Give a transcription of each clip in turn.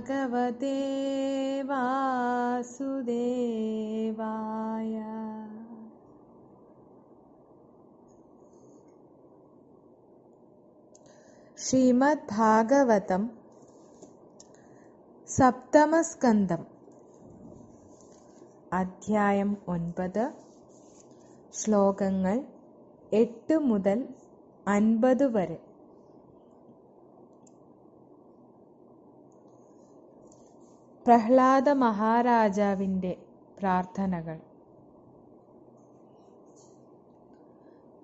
ഭഗവതേ വാസുദേവായ. ശ്രീമദ്ഭാഗവതം സപ്തമസ്കന്ധം അധ്യായം ഒൻപത് ശ്ലോകങ്ങൾ എട്ട് മുതൽ അൻപത് വരെ. പ്രഹ്ലാദ മഹാരാജാവിൻ്റെ പ്രാർത്ഥനകൾ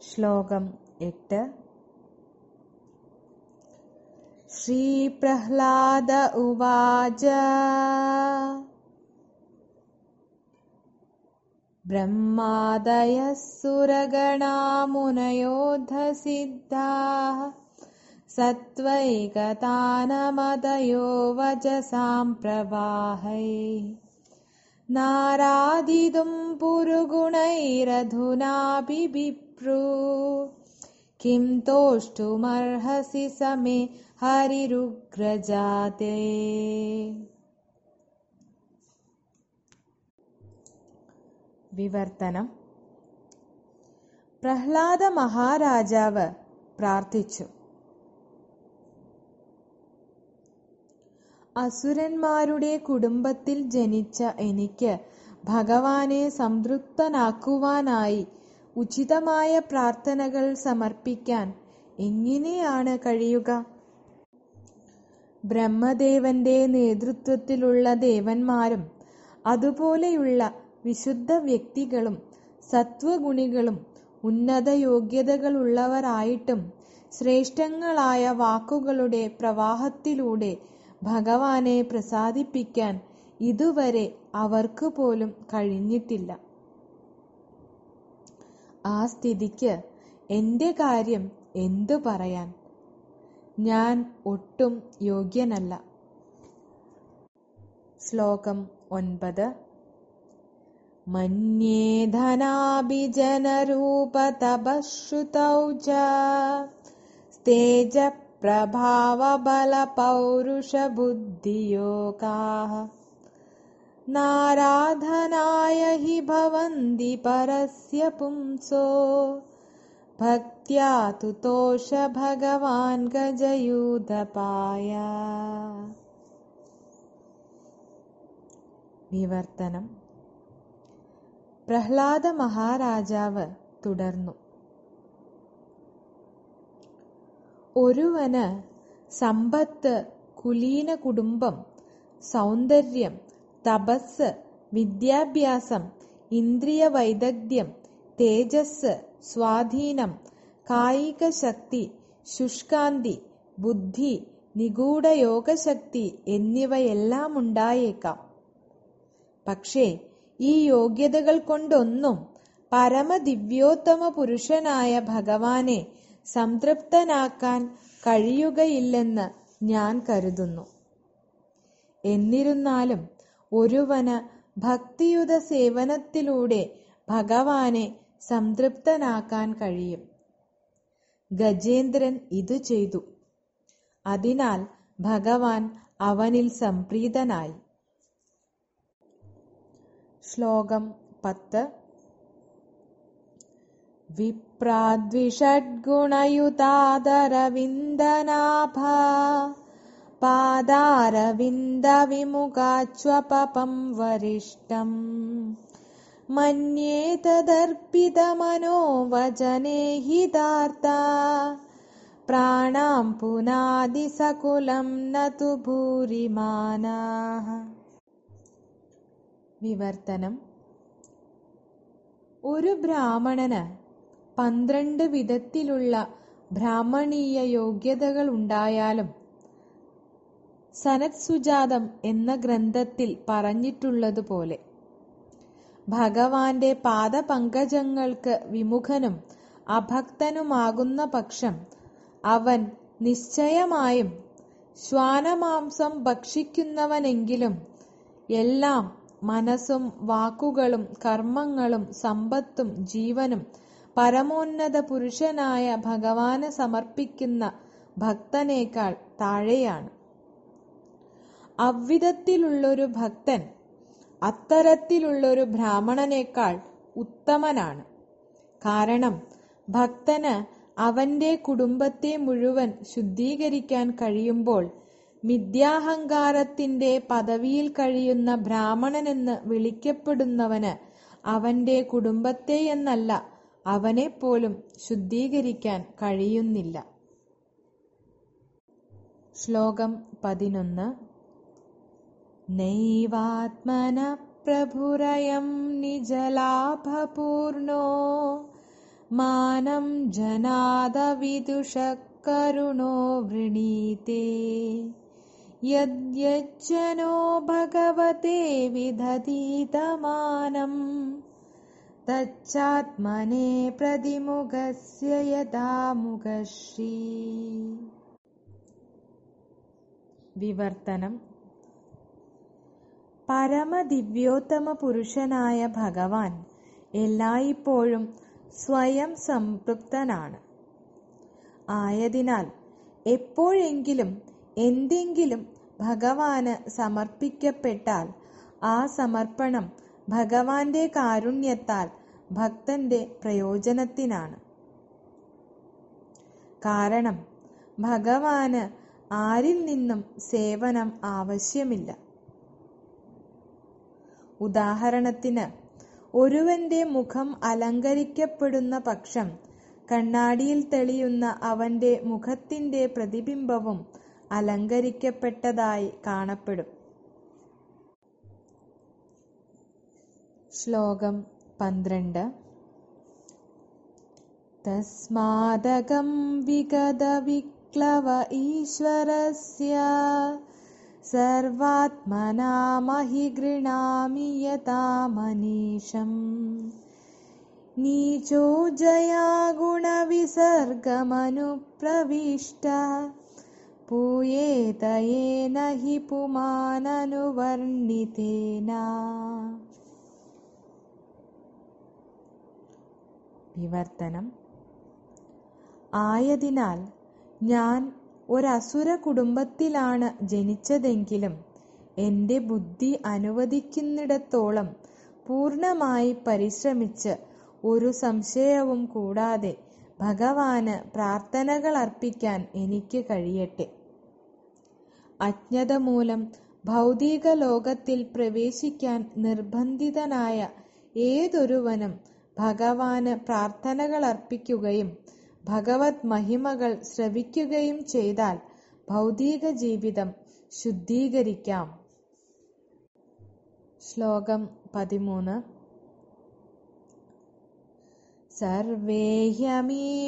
ശ്ലോകം എട്ട് श्रीप्रह्लाद उवाच ब्रह्मादयः सुरगणामुनयोद्धसिद्धाः सत्त्वैकतानमदयो वचसां प्रवाहै नारादितुं पुरुगुणैरधुनापि बिप्रू किं तोष्टुमर्हसि समे हरिरुग्रजाते വിവർത്തനം പ്രഹ്ലാദ മഹാരാജാവ് പ്രാർത്ഥിച്ചു അസുരന്മാരുടെ കുടുംബത്തിൽ ജനിച്ച എനിക്ക് ഭഗവാനെ സംതൃപ്തനാക്കുവാനായി ഉചിതമായ പ്രാർത്ഥനകൾ സമർപ്പിക്കാൻ എങ്ങനെയാണ് കഴിയുക? ബ്രഹ്മദേവന്റെ നേതൃത്വത്തിലുള്ള ദേവന്മാരും അതുപോലെയുള്ള വിശുദ്ധ വ്യക്തികളും സത്വഗുണികളും ഉന്നത യോഗ്യതകളുള്ളവരായിട്ടും ശ്രേഷ്ഠങ്ങളായ വാക്കുകളുടെ പ്രവാഹത്തിലൂടെ ഭഗവാനെ പ്രസാദിപ്പിക്കാൻ ഇതുവരെ അവർക്ക് പോലും കഴിഞ്ഞിട്ടില്ല. ആ സ്ഥിതിക്ക് എന്റെ കാര്യം എന്തു പറയാൻ? ഞാൻ ഒട്ടും യോഗ്യനല്ല. ശ്ലോകം ഒൻപത്. ച സ്തേജ പ്രഭാവബല പൗരുഷബുദ്ധിയോഗാः നാരാധനായ ഹി ഭവന്തി പരസ്യ പുംസോ ഭക്ത്യാ തുതോഷ ഭഗവാൻ ഗജയൂതപായ വിവർത്തനം പ്രഹ്ലാദ മഹാരാജാവ് തുടർന്നു ഒരുവന് സമ്പത്ത് കുലീന കുടുംബം സൗന്ദര്യം തപസ് വിദ്യാഭ്യാസം ഇന്ദ്രിയ വൈദഗ്ധ്യം തേജസ് സ്വാധീനം കായിക ശക്തി ശുഷ്കാന്തി ബുദ്ധി നിഗൂഢ യോഗശക്തി എന്നിവയെല്ലാം ഉണ്ടായേക്കാം പക്ഷേ ഈ യോഗ്യതകൾ കൊണ്ടൊന്നും പരമദിവ്യോത്തമ പുരുഷനായ ഭഗവാനെ സംതൃപ്തനാക്കാൻ കഴിയുകയില്ലെന്ന് ഞാൻ കരുതുന്നു. എന്നിരുന്നാലും ഒരുവന് ഭക്തിയുത സേവനത്തിലൂടെ ഭഗവാനെ സംതൃപ്തനാക്കാൻ കഴിയും. ഗജേന്ദ്രൻ ഇത് ചെയ്തു. അതിനാൽ ഭഗവാൻ അവനിൽ സംപ്രീതനായി. ശ്ലോകം പത്ത്. വിപ്രാദ്വിഷഡ്ഗുണയുതാദരവിന്ദനാഭ പാദാരവിന്ദവിമുഖാച്വപം വരിഷ്ടം മന്യേതദർപ്പിതമനോ വചനേ ഹിതാർത്ത പ്രാണാം പുനാദിസകുലം നതു ഭൂരിമാനാः വിവർത്തനം ഒരു ബ്രാഹ്മണന് പന്ത്രണ്ട് വിധത്തിലുള്ള ബ്രാഹ്മണീയ യോഗ്യതകൾ ഉണ്ടായാലും സനത് സുജാതം എന്ന ഗ്രന്ഥത്തിൽ പറഞ്ഞിട്ടുള്ളതുപോലെ ഭഗവാന്റെ പാദപങ്കജങ്ങൾക്ക് വിമുഖനും അഭക്തനുമാകുന്ന പക്ഷം അവൻ നിശ്ചയമായും ശ്വാനമാംസം ഭക്ഷിക്കുന്നവനെങ്കിലും എല്ലാം മനസ്സും വാക്കുകളും കർമ്മങ്ങളും സമ്പത്തും ജീവനും പരമോന്നത പുരുഷനായ ഭഗവാന് സമർപ്പിക്കുന്ന ഭക്തനേക്കാൾ താഴെയാണ്. അவ்விധത്തിലുള്ളൊരു ഭക്തൻ അത്തരത്തിലുള്ളൊരു ബ്രാഹ്മണനേക്കാൾ ഉത്തമനാണ്. കാരണം ഭക്തന് അവന്റെ കുടുംബത്തെ മുഴുവൻ ശുദ്ധീകരിക്കാൻ കഴിയുമ്പോൾ മിഥ്യാഹങ്കാരത്തിന്റെ പദവിയിൽ കഴിയുന്ന ബ്രാഹ്മണനെന്ന് വിളിക്കപ്പെടുന്നവന് അവന്റെ കുടുംബത്തെയെന്നല്ല അവനെപ്പോലും ശുദ്ധീകരിക്കാൻ കഴിയുന്നില്ല ശ്ലോകം പതിനൊന്ന് നൈവാത്മന പ്രഭുരയം നിജലാഭപൂർണോ മാനം ജനാദവിദുഷക്കരുണോ വൃണീതേ യദ്യജ്ജനോ ഭഗവത്തെ വിദധീതമാനം തച്ചാത്മനെ പ്രതിമുഖസ്യ യഥാമുഖശ്രീ വിവർത്തനം പരമദിവ്യോത്തമ പുരുഷനായ ഭഗവാൻ എല്ലായ്പ്പോഴും സ്വയം സംതൃപ്തനാണ്. ആയതിനാൽ എപ്പോഴെങ്കിലും എന്തെങ്കിലും ഭഗവാന് സമർപ്പിക്കപ്പെട്ടാൽ ആ സമർപ്പണം ഭഗവാന്റെ കാരുണ്യത്താൽ ഭക്തന്റെ പ്രയോജനത്തിനാണ്. കാരണം ഭഗവാന് ആരിൽ നിന്നും സേവനം ആവശ്യമില്ല. ഉദാഹരണത്തിന് ഒരുവന്റെ മുഖം അലങ്കരിക്കപ്പെടുന്ന പക്ഷം കണ്ണാടിയിൽ തെളിയുന്ന അവന്റെ മുഖത്തിന്റെ പ്രതിബിംബവും അലങ്കരിക്കപ്പെട്ടതായി കാണപ്പെടും. श्लोकं पन्द्रण्ड तस्मादगं विगदविक्लव ईश्वरस्य सर्वात्मनामहि महि गृहामि यतामनीशम् नीचो जया गुणविसर्गमनुप्रविष्ट पूयेत येन हि पुमाननुवर्णितेन വിവർത്തനം ആയതിനാൽ ഞാൻ ഒരസുര കുടുംബത്തിലാണ് ജനിച്ചതെങ്കിലും എന്റെ ബുദ്ധി അനുവദിക്കുന്നിടത്തോളം പൂർണമായി പരിശ്രമിച്ച് ഒരു സംശയവും കൂടാതെ ഭഗവാന് പ്രാർത്ഥനകൾ അർപ്പിക്കാൻ എനിക്ക് കഴിയട്ടെ. അജ്ഞത മൂലം ഭൗതിക ലോകത്തിൽ പ്രവേശിക്കാൻ നിർബന്ധിതനായ ഏതൊരുവനും ഭഗവാന് പ്രാർത്ഥനകൾ അർപ്പിക്കുകയും ഭഗവത് മഹിമകൾ ശ്രവിക്കുകയും ചെയ്താൽ ഭൗതിക ജീവിതം ശുദ്ധീകരിക്കാം. ശ്ലോകം പതിമൂന്ന്.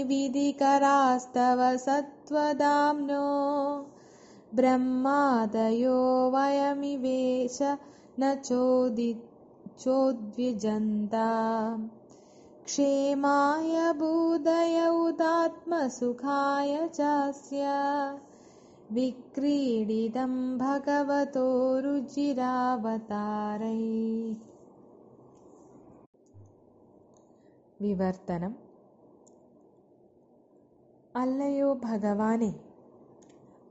വിധികരാസ്തവ സത്വദാംനോ ബ്രഹ്മാദയോ വയമിവേശ നചോദി ചോദി ചോദ്വിജന്താം. क्षेमाय भूदय उदात्मसुखाय चास्य विक्रीडितं भगवतो रुचिरावतारै വിവർത്തനം അല്ലയോ ഭഗവാനെ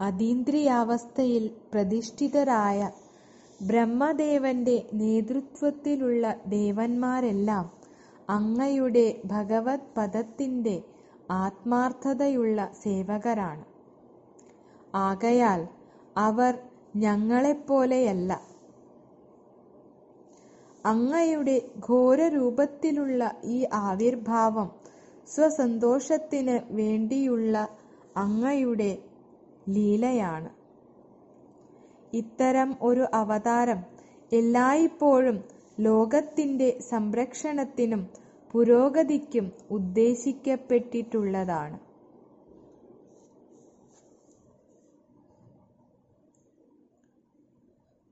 അതീന്ദ്രിയാവസ്ഥയിൽ പ്രതിഷ്ഠിതരായ ബ്രഹ്മദേവന്റെ നേതൃത്വത്തിലുള്ള ദേവന്മാരെല്ലാം അങ്ങയുടെ ഭഗവത് പദത്തിന്റെ ആത്മാർത്ഥതയുള്ള സേവകരാണ്. ആകയാൽ അവർ ഞങ്ങളെപ്പോലെയല്ല. അങ്ങയുടെ ഘോരരൂപത്തിലുള്ള ഈ ആവിർഭാവം സ്വസന്തോഷത്തിന് വേണ്ടിയുള്ള അങ്ങയുടെ ലീലയാണ്. ഇത്തരം ഒരു അവതാരം എല്ലായ്പ്പോഴും ലോകത്തിന്റെ സംരക്ഷണത്തിനും പുരോഗതിക്കും ഉദ്ദേശിക്കപ്പെട്ടിട്ടുള്ളതാണ്.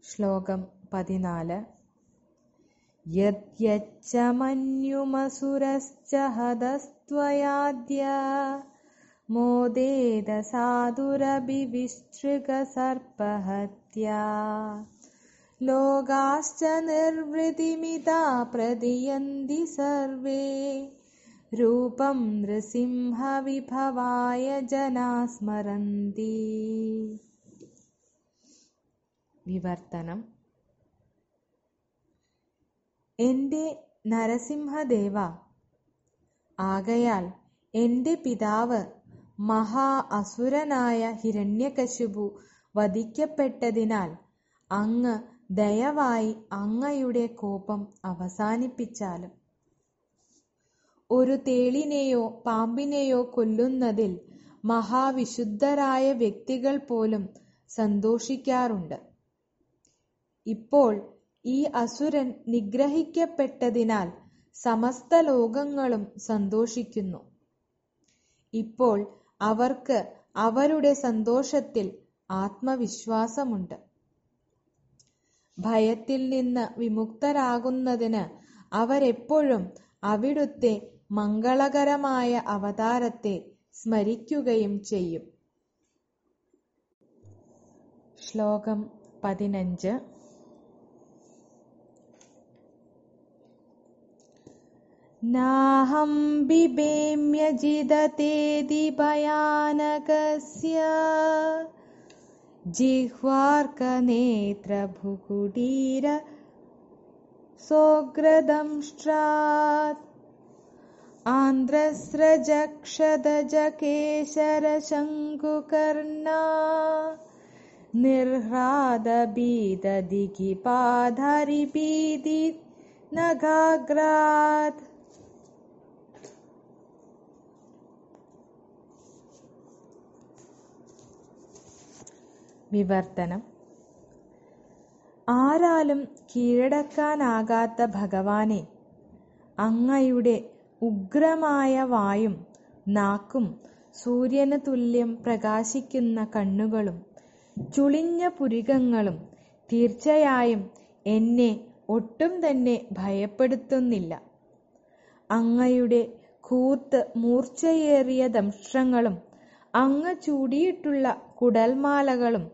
ശ്ലോകം പതിനാല്. യദ്യച്ച മന്യുമസുരശ്ച ഹതസ്ത്വയാദ്യ ലോകാശ്ച നിർവൃതിമിതാ പ്രതിയന്തി സർവേ. രൂപം ജനാ സ്മരന്തി. വിവർത്തനം. എന്റെ നരസിംഹദേവ ആകയാൽ എന്റെ പിതാവ് മഹാ അസുരനായ ഹിരണ്യകശിപു വധിക്കപ്പെട്ടതിനാൽ അങ്ങ് ദയവായി അങ്ങയുടെ കോപം അവസാനിപ്പിച്ചാലും. ഒരു തേളിനെയോ പാമ്പിനെയോ കൊല്ലുന്നതിൽ മഹാവിശുദ്ധരായ വ്യക്തികൾ പോലും സന്തോഷിക്കാറുണ്ട്. ഇപ്പോൾ ഈ അസുരൻ നിഗ്രഹിക്കപ്പെട്ടതിനാൽ സമസ്ത ലോകങ്ങളും സന്തോഷിക്കുന്നു. ഇപ്പോൾ അവർക്ക് അവരുടെ സന്തോഷത്തിൽ ആത്മവിശ്വാസമുണ്ട്. ഭയത്തിൽ നിന്ന് വിമുക്തരാകുന്നതിന് അവരെപ്പോഴും അവിടുത്തെ മംഗളകരമായ അവതാരത്തെ സ്മരിക്കുകയും ചെയ്യും. ശ്ലോകം പതിനഞ്ച്. നാഹം ബിബേമ്യജിതേതി ഭയാനകസ്യ जिह्वार्कनेत्रभुकुडीर सोग्रदंष्ट्रात्। आन्ध्रस्रजक्षदजकेशरशङ्कुकर्णा निर्ह्रादबीददिगिपाधरिबीदि नगाग्रात् വിവർത്തനം. ആരാലും കീഴടക്കാനാകാത്ത ഭഗവാനെ അങ്ങയുടെ ഉഗ്രമായ വായും നാക്കും സൂര്യന് തുല്യം പ്രകാശിക്കുന്ന കണ്ണുകളും ചുളിഞ്ഞ പുരികങ്ങളും തീർച്ചയായും എന്നെ ഒട്ടും തന്നെ ഭയപ്പെടുത്തുന്നില്ല. അങ്ങയുടെ കൂർത്ത് മൂർച്ചയേറിയ ദംഷ്ട്രങ്ങളും അങ്ങ് ചൂടിയിട്ടുള്ള കുടൽമാലകളും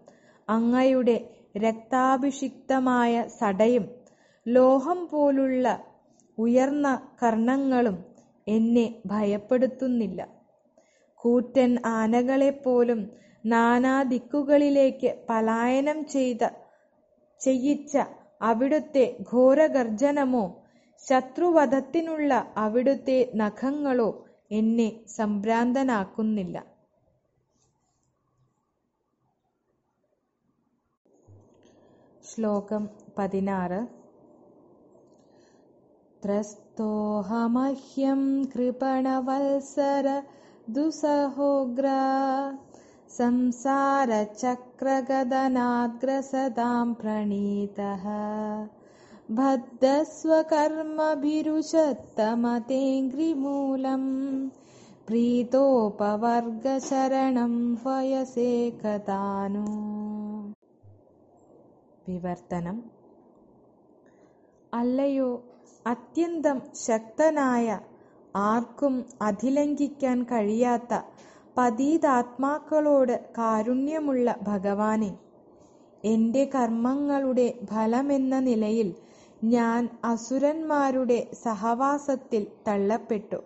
അങ്ങയുടെ രക്താഭിഷിക്തമായ സടയും ലോഹം പോലുള്ള ഉയർന്ന കർണങ്ങളും എന്നെ ഭയപ്പെടുത്തുന്നില്ല. കൂറ്റൻ ആനകളെപ്പോലും നാനാ ദിക്കുകളിലേക്ക് പലായനം ചെയ്ത ചെയ്യിച്ച അവിടുത്തെ ഘോരഗർജനമോ ശത്രുവധത്തിനുള്ള അവിടുത്തെ നഖങ്ങളോ എന്നെ സംഭ്രാന്തനാക്കുന്നില്ല. श्लोकं पदिनार त्रस्तोऽहमह्यं कृपणवल्सर दुसहोग्रा संसारचक्रगदनाग्रसदां प्रणीतः भद्रस्वकर्मभिरुषत्तमतेऽ्रिमूलम् प्रीतोपवर्गशरणं वयसेकदा नु വിവർത്തനം. അല്ലയോ അത്യന്തം ശക്തനായ ആർക്കും അതിലംഘിക്കാൻ കഴിയാത്ത പതീതാത്മാക്കളോട് കാരുണ്യമുള്ള ഭഗവാനെ എന്റെ കർമ്മങ്ങളുടെ ഫലമെന്ന നിലയിൽ ഞാൻ അസുരന്മാരുടെ സഹവാസത്തിൽ തള്ളപ്പെട്ടു.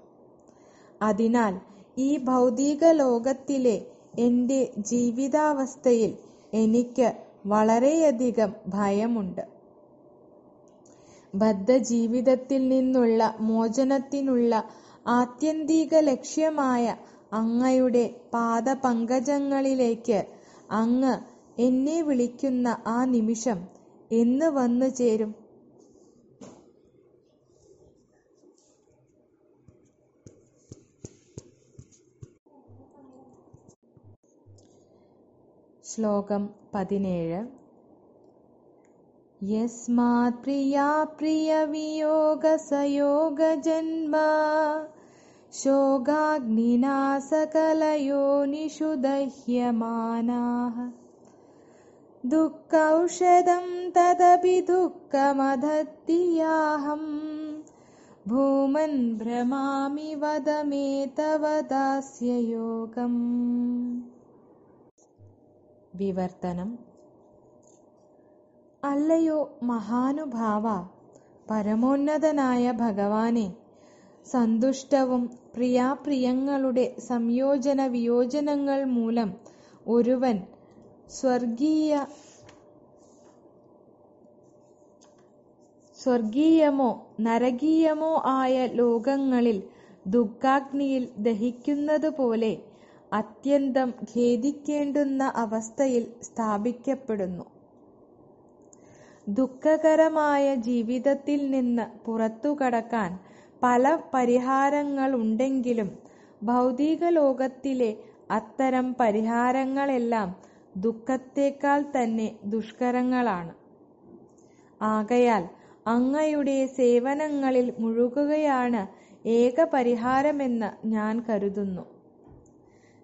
അതിനാൽ ഈ ഭൗതിക ലോകത്തിലെ എന്റെ ജീവിതാവസ്ഥയിൽ എനിക്ക് വളരെയധികം ഭയമുണ്ട്. ബദ്ധജീവിതത്തിൽ നിന്നുള്ള മോചനത്തിനുള്ള ആത്യന്തിക ലക്ഷ്യമായ അങ്ങയുടെ പാദപങ്കജങ്ങളിലേക്ക് അങ്ങ് എന്നെ വിളിക്കുന്ന ആ നിമിഷം എന്ന് വന്നു ചേരും. ശ്ലോകം പതിനേഴ് യസ്മാത് പ്രിയാ പ്രിയ വിയോഗ സയോഗ ജന്മ ശോകാഗ്നിനാ സകലയോനിഷു ദഹ്യമാനാः दुःखौषधं तदपि दुःखमधत्तियाहम् भूमन् भ्रमामि वद मे तव दास्ययोगम् വിവർത്തനം. അല്ലയോ മഹാനുഭാവ പരമോന്നതനായ ഭഗവാനെ സന്തുഷ്ടവും പ്രിയാപ്രിയങ്ങളുടെ സംയോജന വിയോജനങ്ങൾ മൂലം ഒരുവൻ സ്വർഗീയ സ്വർഗീയമോ നരകീയമോ ആയ ലോകങ്ങളിൽ ദുഃഖാഗ്നിയിൽ ദഹിക്കുന്നതുപോലെ അത്യന്തം ഖേദിക്കേണ്ടുന്ന അവസ്ഥയിൽ സ്ഥാപിക്കപ്പെടുന്നു. ദുഃഖകരമായ ജീവിതത്തിൽ നിന്ന് പുറത്തുകടക്കാൻ പല പരിഹാരങ്ങളുണ്ടെങ്കിലും ഭൗതിക ലോകത്തിലെ അത്തരം പരിഹാരങ്ങളെല്ലാം ദുഃഖത്തേക്കാൾ തന്നെ ദുഷ്കരങ്ങളാണ്. ആകയാൽ അങ്ങയുടെ സേവനങ്ങളിൽ മുഴുകുകയാണ് ഏക പരിഹാരമെന്ന് ഞാൻ കരുതുന്നു.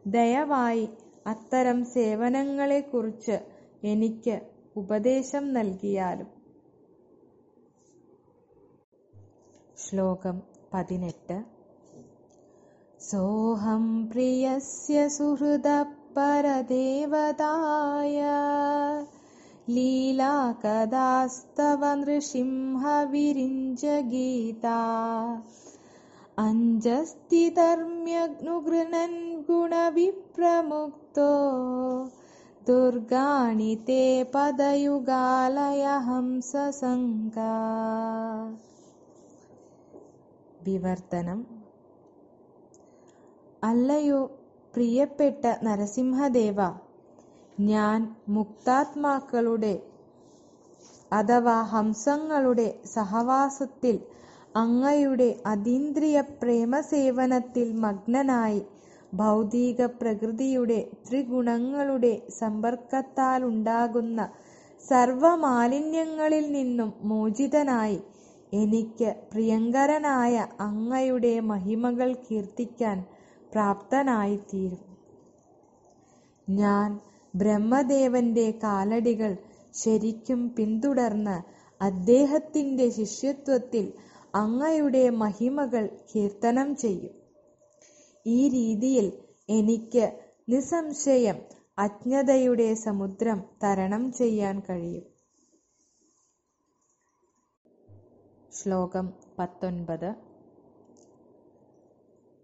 ദയവായി അത്തരം സേവനങ്ങളെക്കുറിച്ച് എനിക്ക് ഉപദേശം നൽകിയാലും. ശ്ലോകം പതിനെട്ട്. സോഹം പ്രിയസ്യ സുഹൃദ പരദേവതായ ലീലാ കഥാസ്തവ നൃസിംഹ ഗുണവിപ്രമുക്തോ ദുർഗാണി തേ പദയുഗാലയ വിവർത്തനം അല്ലയോ പ്രിയപ്പെട്ട നരസിംഹദേവ ഞാൻ മുക്താത്മാക്കളുടെ അഥവാ ഹംസങ്ങളുടെ സഹവാസത്തിൽ അങ്ങയുടെ അതീന്ദ്രിയ പ്രേമസേവനത്തിൽ മഗ്നനായി ഭൗതിക പ്രകൃതിയുടെ ത്രിഗുണങ്ങളുടെ സമ്പർക്കത്താലുണ്ടാകുന്ന സർവമാലിന്യങ്ങളിൽ നിന്നും മോചിതനായി എനിക്ക് പ്രിയങ്കരനായ അങ്ങയുടെ മഹിമകൾ കീർത്തിക്കാൻ പ്രാപ്തനായിത്തീരും. ഞാൻ ബ്രഹ്മദേവന്റെ കാലടികൾ ശരിക്കും പിന്തുടർന്ന് അദ്ദേഹത്തിന്റെ ശിഷ്യത്വത്തിൽ അങ്ങയുടെ മഹിമകൾ കീർത്തനം ചെയ്യും. ഈ രീതിയിൽ എനിക്ക് നിസ്സംശയം അജ്ഞതയുടെ സമുദ്രം തരണം ചെയ്യാൻ കഴിയും. ശ്ലോകം പത്തൊൻപത്.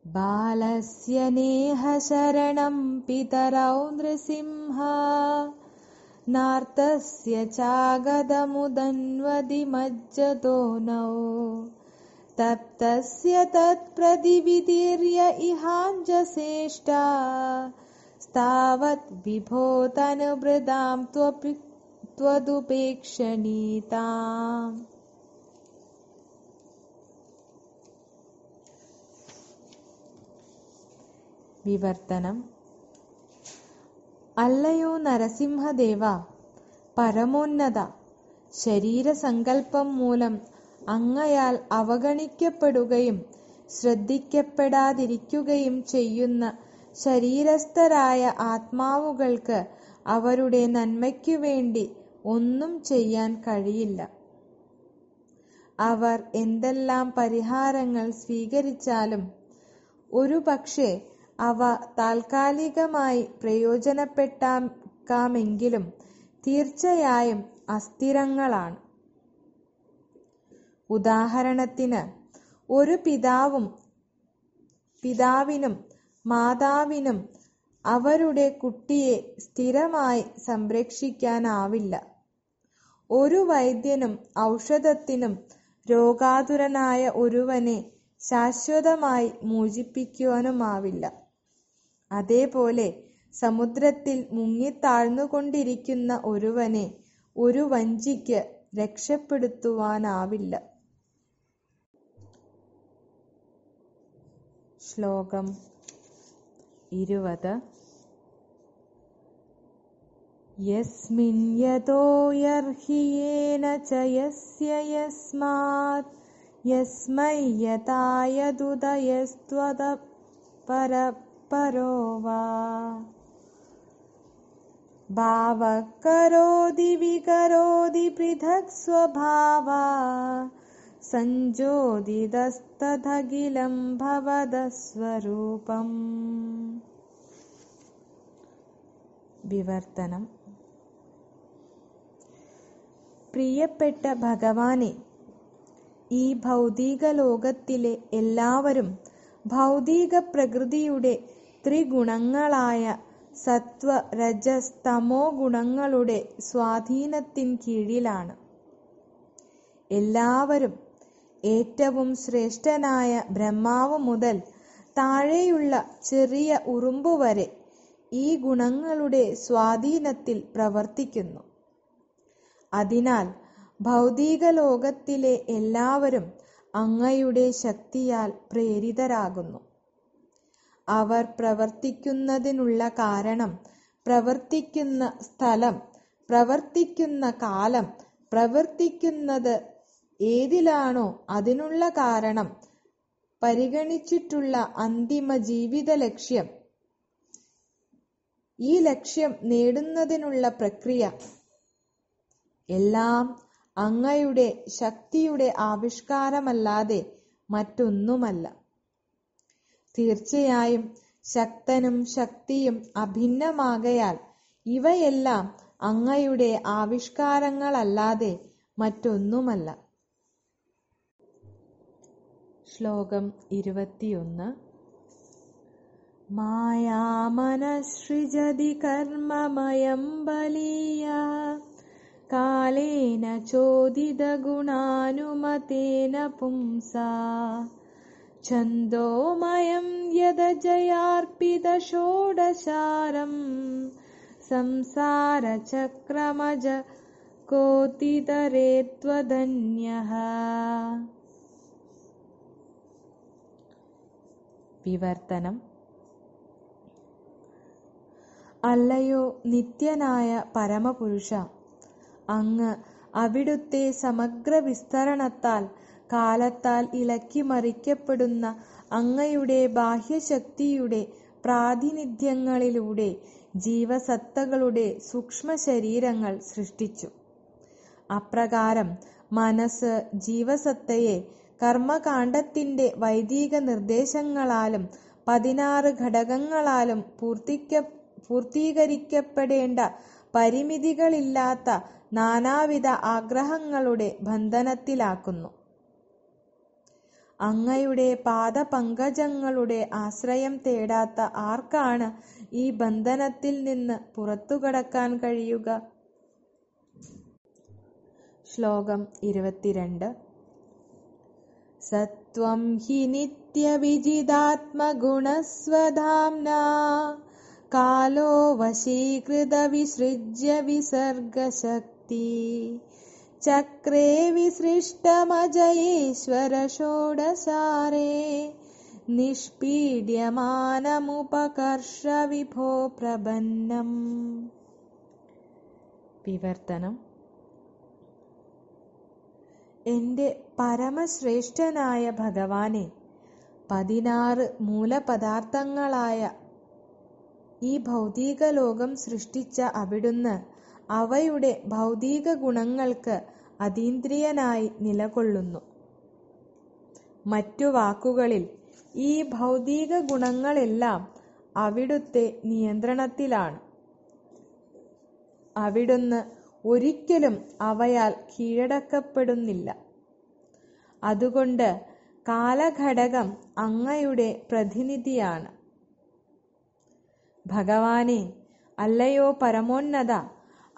ബാലസ്യ നേഹശരണം പിതരൗ നൃസിംഹ. നാർത്തസ്യ ചാഗതമുദന്വതി മജ്ജതോ तप्तस्य तत्प्रतिविदीर्य इहाञ्जसेष्टा। तावत् विभो तनुभृदां त्वपि त्वदुपेक्षणीताम्। विवर्तनम्। अल्लयो नरसिंहदेव परमोन्नत शरीरसङ्कल्पं मूलं അങ്ങയാൽ അവഗണിക്കപ്പെടുകയും ശ്രദ്ധിക്കപ്പെടാതിരിക്കുകയും ചെയ്യുന്ന ശരീരസ്ഥരായ ആത്മാവുകൾക്ക് അവരുടെ നന്മയ്ക്കു വേണ്ടി ഒന്നും ചെയ്യാൻ കഴിയില്ല. അവർ എന്തെല്ലാം പരിഹാരങ്ങൾ സ്വീകരിച്ചാലും ഒരു പക്ഷേ അവ താൽക്കാലികമായി പ്രയോജനപ്പെട്ടാക്കാമെങ്കിലും തീർച്ചയായും അസ്ഥിരങ്ങളാണ്. ഉദാഹരണത്തിന് ഒരു പിതാവും പിതാവിനും മാതാവിനും അവരുടെ കുട്ടിയെ സ്ഥിരമായി സംരക്ഷിക്കാനാവില്ല. ഒരു വൈദ്യനും ഔഷധത്തിനും രോഗാതുരനായ ഒരുവനെ ശാശ്വതമായി മോചിപ്പിക്കുവാനുമാവില്ല. അതേപോലെ സമുദ്രത്തിൽ മുങ്ങിത്താഴ്ന്നുകൊണ്ടിരിക്കുന്ന ഒരുവനെ ഒരു വഞ്ചിക്ക് രക്ഷപ്പെടുത്തുവാനാവില്ല. श्लोकम् इरुवद यस्मिन् यतो यर्हि येन च यस्य यस्मात् यस्मै यतायदुदयस्त्वद भावः करोति विकरोति पृथक् स्वभावा सञ्जोदितस्तदखिलं भवदस्वरूपम् വിവർത്തനം പ്രിയപ്പെട്ട ഭഗവാനെ ഈ ഭൗതിക ലോകത്തിലെ എല്ലാവരും ഭൗതിക പ്രകൃതിയുടെ ത്രിഗുണങ്ങളായ സത്വ രജസ് തമോ ഗുണങ്ങളുടെ സ്വാധീനത്തിൻ കീഴിലാണ് എല്ലാവരും ഏറ്റവും ശ്രേഷ്ഠനായ ബ്രഹ്മാവ് മുതൽ താഴെയുള്ള ചെറിയ ഉറുമ്പ് വരെ ഈ ഗുണങ്ങളുടെ സ്വാധീനത്തിൽ പ്രവർത്തിക്കുന്നു. അതിനാൽ ഭൗതിക ലോകത്തിലെ എല്ലാവരും അങ്ങയുടെ ശക്തിയാൽ പ്രേരിതരാകുന്നു. അവർ പ്രവർത്തിക്കുന്നതിനുള്ള കാരണം പ്രവർത്തിക്കുന്ന സ്ഥലം പ്രവർത്തിക്കുന്ന കാലം പ്രവർത്തിക്കുന്നത് ഏതിലാണോ അതിനുള്ള കാരണം പരിഗണിച്ചിട്ടുള്ള അന്തിമ ജീവിത ലക്ഷ്യം. ഈ ലക്ഷ്യം നേടുന്നതിനുള്ള പ്രക്രിയ എല്ലാം അങ്ങയുടെ ശക്തിയുടെ ആവിഷ്കാരമല്ലാതെ മറ്റൊന്നുമല്ല. തീർച്ചയായും ശക്തനും ശക്തിയും അഭിന്നമാകയാൽ ഇവയെല്ലാം അങ്ങയുടെ ആവിഷ്കാരങ്ങളല്ലാതെ മറ്റൊന്നുമല്ല. ശ്ലോകം ഇരുപത്തിയൊന്ന് മായാമനസൃജതി കർമ്മമയം ബലീയ കാലേന ചോദിതഗുണാനുമതേന പുംസാ ഛന്ദോമയം യദജയാർപ്പിതഷോഡശാരം സംസാരചക്രമജ കോതിതരേ ത്വധന്യഃ വിവർത്തനം. അല്ലയോ നിത്യനായ പരമപുരുഷ അങ്ങ് അവിടുത്തെ സമഗ്ര വിസ്തരണത്താൽ കാലത്താൽ ഇളക്കി മറിക്കപ്പെടുന്ന അങ്ങയുടെ ബാഹ്യശക്തിയുടെ പ്രാതിനിധ്യങ്ങളിലൂടെ ജീവസത്തകളുടെ സൂക്ഷ്മ ശരീരങ്ങൾ സൃഷ്ടിച്ചു. അപ്രകാരം മനസ്സ് ജീവസത്തയെ കർമ്മകാണ്ഡത്തിന്റെ വൈദിക നിർദ്ദേശങ്ങളാലും പതിനാറ് ഘടകങ്ങളാലും പൂർത്തിക്ക പൂർത്തീകരിക്കപ്പെടേണ്ട പരിമിതികളില്ലാത്ത നാനാവിധ ആഗ്രഹങ്ങളുടെ ബന്ധനത്തിലാക്കുന്നു. അങ്ങയുടെ പാദപങ്കജങ്ങളുടെ ആശ്രയം തേടാത്ത ആർക്കാണ് ഈ ബന്ധനത്തിൽ നിന്ന് പുറത്തുകടക്കാൻ കഴിയുക? ശ്ലോകം ഇരുപത്തിരണ്ട്. स त्वं हि नित्यविजिदात्मगुणस्वधाम्ना कालो वशीकृतविसृज्य विसर्गशक्ति चक्रे विसृष्टमजयेश्वरषोडसारे निष्पीड्यमानमुपकर्ष विभो प्रबन्नम् विवर्तनम्। എന്റെ പരമശ്രേഷ്ഠനായ ഭഗവാനെ പതിനാറ് മൂലപദാർത്ഥങ്ങളായ ഈ ഭൗതിക ലോകം സൃഷ്ടിച്ച അവിടുന്ന് അവയുടെ ഭൗതിക ഗുണങ്ങൾക്ക് അതീന്ദ്രിയനായി നിലകൊള്ളുന്നു. മറ്റു വാക്കുകളിൽ ഈ ഭൗതിക ഗുണങ്ങളെല്ലാം അവിടുത്തെ നിയന്ത്രണത്തിലാണ്. അവിടുന്ന് ഒരിക്കലും അവയാൽ കീഴടക്കപ്പെടുന്നില്ല. അതുകൊണ്ട് കാലഘടകം അങ്ങയുടെ പ്രതിനിധിയാണ്. ഭഗവാനെ അല്ലയോ പരമോന്നത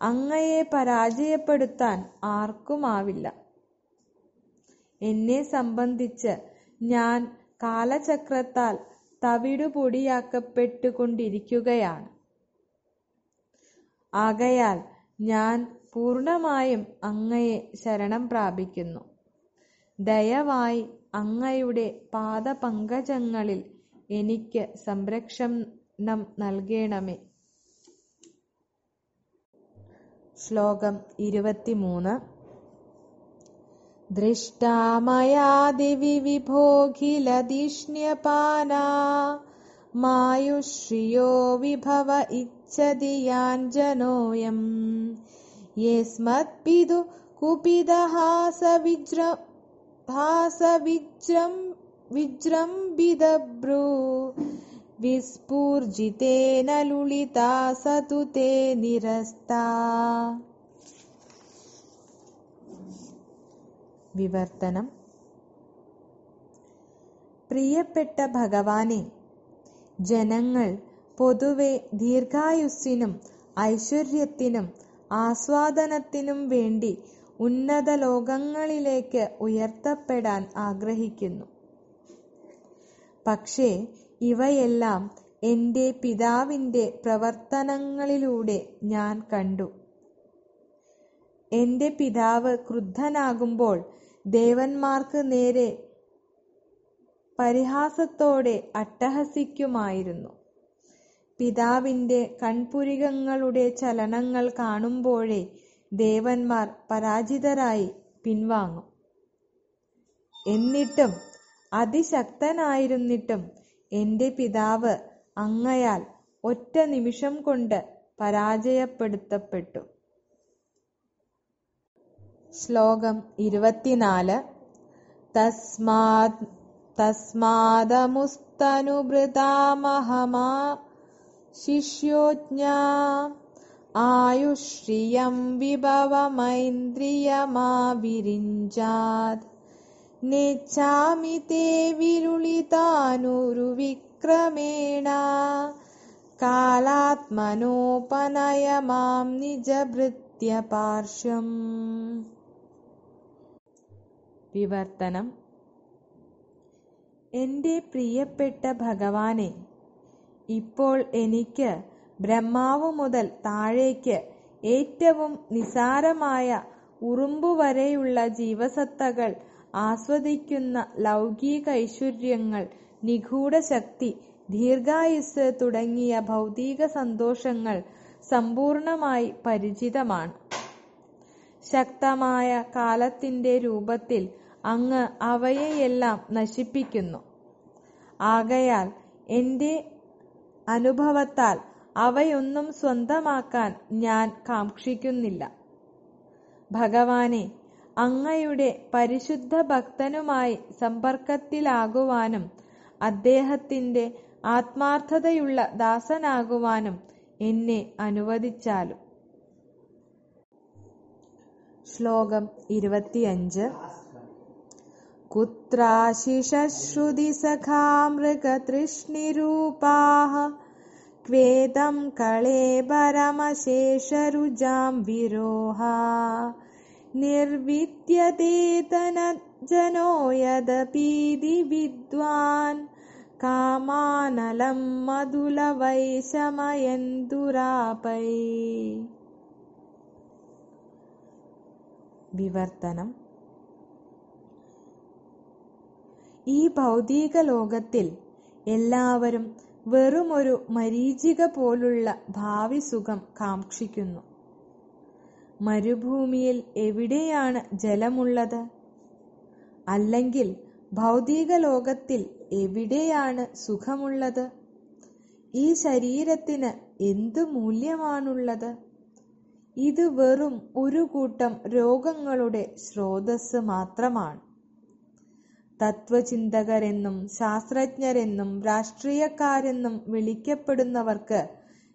അങ്ങയെ പരാജയപ്പെടുത്താൻ ആർക്കുമാവില്ല. എന്നെ സംബന്ധിച്ച് ഞാൻ കാലചക്രത്താൽ തവിടുപൊടിയാക്കപ്പെട്ടുകൊണ്ടിരിക്കുകയാണ്. ആകയാൽ ഞാൻ പൂർണമായും അങ്ങയെ ശരണം പ്രാപിക്കുന്നു. ദയവായി അങ്ങയുടെ പാദപങ്കജങ്ങളിൽ എനിക്ക് സംരക്ഷണം നൽകണമേ. ശ്ലോകം ഇരുപത്തിമൂന്ന്. ദൃഷ്ടാമയാ ദിവി വിഭോഖിലധിഷ്ണ്യപാന വിഭവ ഇച്ഛതിയാഞ്ജനോയം. येऽस्मत्पितु कुपितहासविज्र हासविज्रं विजृम्बिदभ्रू विस्फूर्जितेन लुलिता स तु ते निरस्ता വിവർത്തനം പ്രിയപ്പെട്ട ഭഗവാനെ ജനങ്ങൾ പൊതുവെ ദീർഘായുസ്സിനും ഐശ്വര്യത്തിനും ആസ്വാദനത്തിനും വേണ്ടി ഉന്നത ലോകങ്ങളിലേക്ക് ഉയർത്തപ്പെടാൻ ആഗ്രഹിക്കുന്നു. പക്ഷേ ഇവയെല്ലാം എന്റെ പിതാവിന്റെ പ്രവർത്തനങ്ങളിലൂടെ ഞാൻ കണ്ടു. എന്റെ പിതാവ് ക്രുദ്ധനാകുമ്പോൾ ദേവന്മാർക്ക് നേരെ പരിഹാസത്തോടെ അട്ടഹസിക്കുമായിരുന്നു. പിതാവിന്റെ കൺപുരികങ്ങളുടെ ചലനങ്ങൾ കാണുമ്പോഴേ ദേവന്മാർ പരാജിതരായി പിൻവാങ്ങും. എന്നിട്ടും അതിശക്തനായിരുന്നിട്ടും എന്റെ പിതാവ് അങ്ങയാൽ ഒറ്റ നിമിഷം കൊണ്ട് പരാജയപ്പെടുത്തപ്പെട്ടു. ശ്ലോകം ഇരുപത്തിനാല്. തസ്മാത് തസ്മാദമുസ്തനുഭൃതാമഹമാ ശിഷ്യോജ്ഞാ ആയുഷ്രിയം വിഭവമൈന്ദ്രിയമാവിരിഞ്ചാത് नेच्छामि ते विरुलितानुरुविक्रमेण कालात्मनोपनय मां निजभृत्यपार्श्वम् വിവർത്തനം എൻ്റെ പ്രിയപ്പെട്ട ഭഗവാനെ ഇപ്പോൾ എനിക്ക് ബ്രഹ്മാവ് മുതൽ താഴേക്ക് ഏറ്റവും നിസാരമായ ഉറുമ്പു വരെയുള്ള ജീവസത്തകൾ ആസ്വദിക്കുന്ന ലൗകിക ഐശ്വര്യങ്ങൾ നിഗൂഢശക്തി ദീർഘായുസ് തുടങ്ങിയ ഭൗതിക സന്തോഷങ്ങൾ സമ്പൂർണമായി പരിചിതമാണ്. ശക്തമായ കാലത്തിന്റെ രൂപത്തിൽ അങ്ങ് അവയെയെല്ലാം നശിപ്പിക്കുന്നു. ആകയാൽ എന്റെ അനുഭവത്താൽ അവയൊന്നും സ്വന്തമാക്കാൻ ഞാൻ കാക്ഷിക്കുന്നില്ല. ഭഗവാനെ അങ്ങയുടെ പരിശുദ്ധ ഭക്തനുമായി സമ്പർക്കത്തിലാകുവാനും അദ്ദേഹത്തിന്റെ ആത്മാർത്ഥതയുള്ള ദാസനാകുവാനും എന്നെ അനുവദിച്ചാലും. ശ്ലോകം ഇരുപത്തിയഞ്ച്. कुत्राशिष्रुतिसखामृगतृष्णिरूपाः क्वेदं कळेबरमशेषरुजां विरोहा विरोहा। निर्विद्यतेतनजनो यदपीदि विद्वान् कामानलं मधुलवैशमयन्दुरापै विवर्तनम्। ഈ ഭൗതിക ലോകത്തിൽ എല്ലാവരും വെറുമൊരു മരീചിക പോലുള്ള ഭാവി സുഖം കാക്ഷിക്കുന്നു. മരുഭൂമിയിൽ എവിടെയാണ് ജലമുള്ളത്? അല്ലെങ്കിൽ ഭൗതിക ലോകത്തിൽ എവിടെയാണ് സുഖമുള്ളത്? ഈ ശരീരത്തിന് എന്ത് മൂല്യമാണുള്ളത്? ഇത് വെറും ഒരു കൂട്ടം രോഗങ്ങളുടെ സ്രോതസ് മാത്രമാണ്. തത്വചിന്തകരെന്നും ശാസ്ത്രജ്ഞരെന്നും രാഷ്ട്രീയക്കാരെന്നും വിളിക്കപ്പെടുന്നവർക്ക്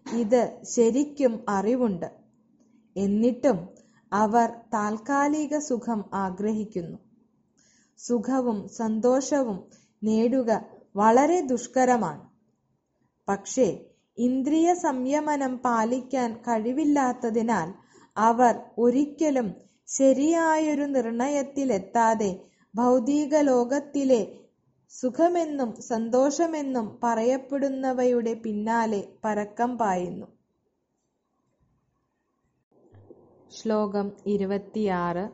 ഇത് ശരിക്കും അറിവുണ്ട്. എന്നിട്ടും അവർ താൽക്കാലിക സുഖം ആഗ്രഹിക്കുന്നു. സുഖവും സന്തോഷവും നേടുക വളരെ ദുഷ്കരമാണ്. പക്ഷേ ഇന്ദ്രിയ സംയമനം പാലിക്കാൻ കഴിവില്ലാത്തതിനാൽ അവർ ഒരിക്കലും ശരിയായൊരു നിർണയത്തിലെത്താതെ ഭൗതികലോകത്തിലെ സുഖമെന്നും സന്തോഷമെന്നും പറയപ്പെടുന്നവയുടെ പിന്നാലെ പരക്കം പായുന്നു. ശ്ലോകം ഇരുപത്തിയാറ്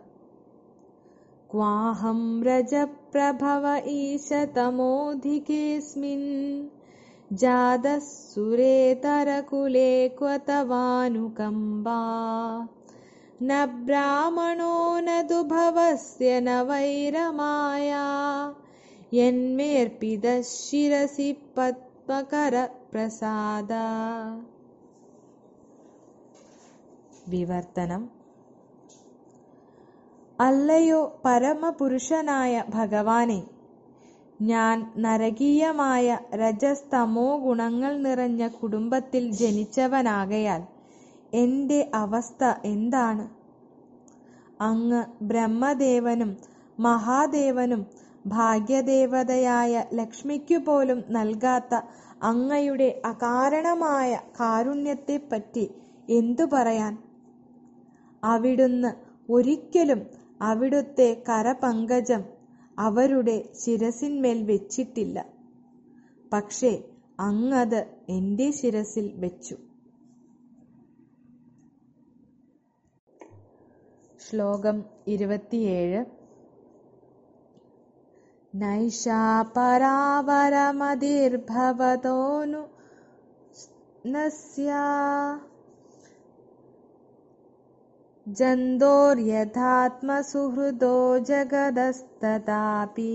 ക്വാഹം രജപ്രഭവ ഈശതമോധികേസ്മിൻ ജാതസുരേതരകുലേ ക്വതവാനുകമ്പാ न ब्राह्मणो न दुभवस्य न वैरमाया यन्मेऽर्पितः शिरसि पद्मकरप्रसाद വിവർത്തനം അല്ലയോ പരമപുരുഷനായ ഭഗവാനെ ഞാൻ നരകീയമായ രജസ്തമോ ഗുണങ്ങൾ നിറഞ്ഞ കുടുംബത്തിൽ ജനിച്ചവനാകയാൽ എന്റെ അവസ്ഥ എന്താണ്? അങ്ങ് ബ്രഹ്മദേവനും മഹാദേവനും ഭാഗ്യദേവതയായ ലക്ഷ്മിക്കു പോലും നൽകാത്ത അങ്ങയുടെ അകാരണമായ കാരുണ്യത്തെപ്പറ്റി എന്തു പറയാൻ? അവിടുന്ന് ഒരിക്കലും അവിടുത്തെ കരപങ്കജം അവരുടെ ശിരസിന്മേൽ വെച്ചിട്ടില്ല. പക്ഷേ അങ്ങത് എന്റെ ശിരസിൽ വെച്ചു. ശ്ലോകം ഇരുപത്തിയേഴ് നൈഷാപരാവരമതിർഭവതോനു നസ്യാ ജന്തോര്യഥാത്മസുഹൃദോ ജഗദസ്തതാപി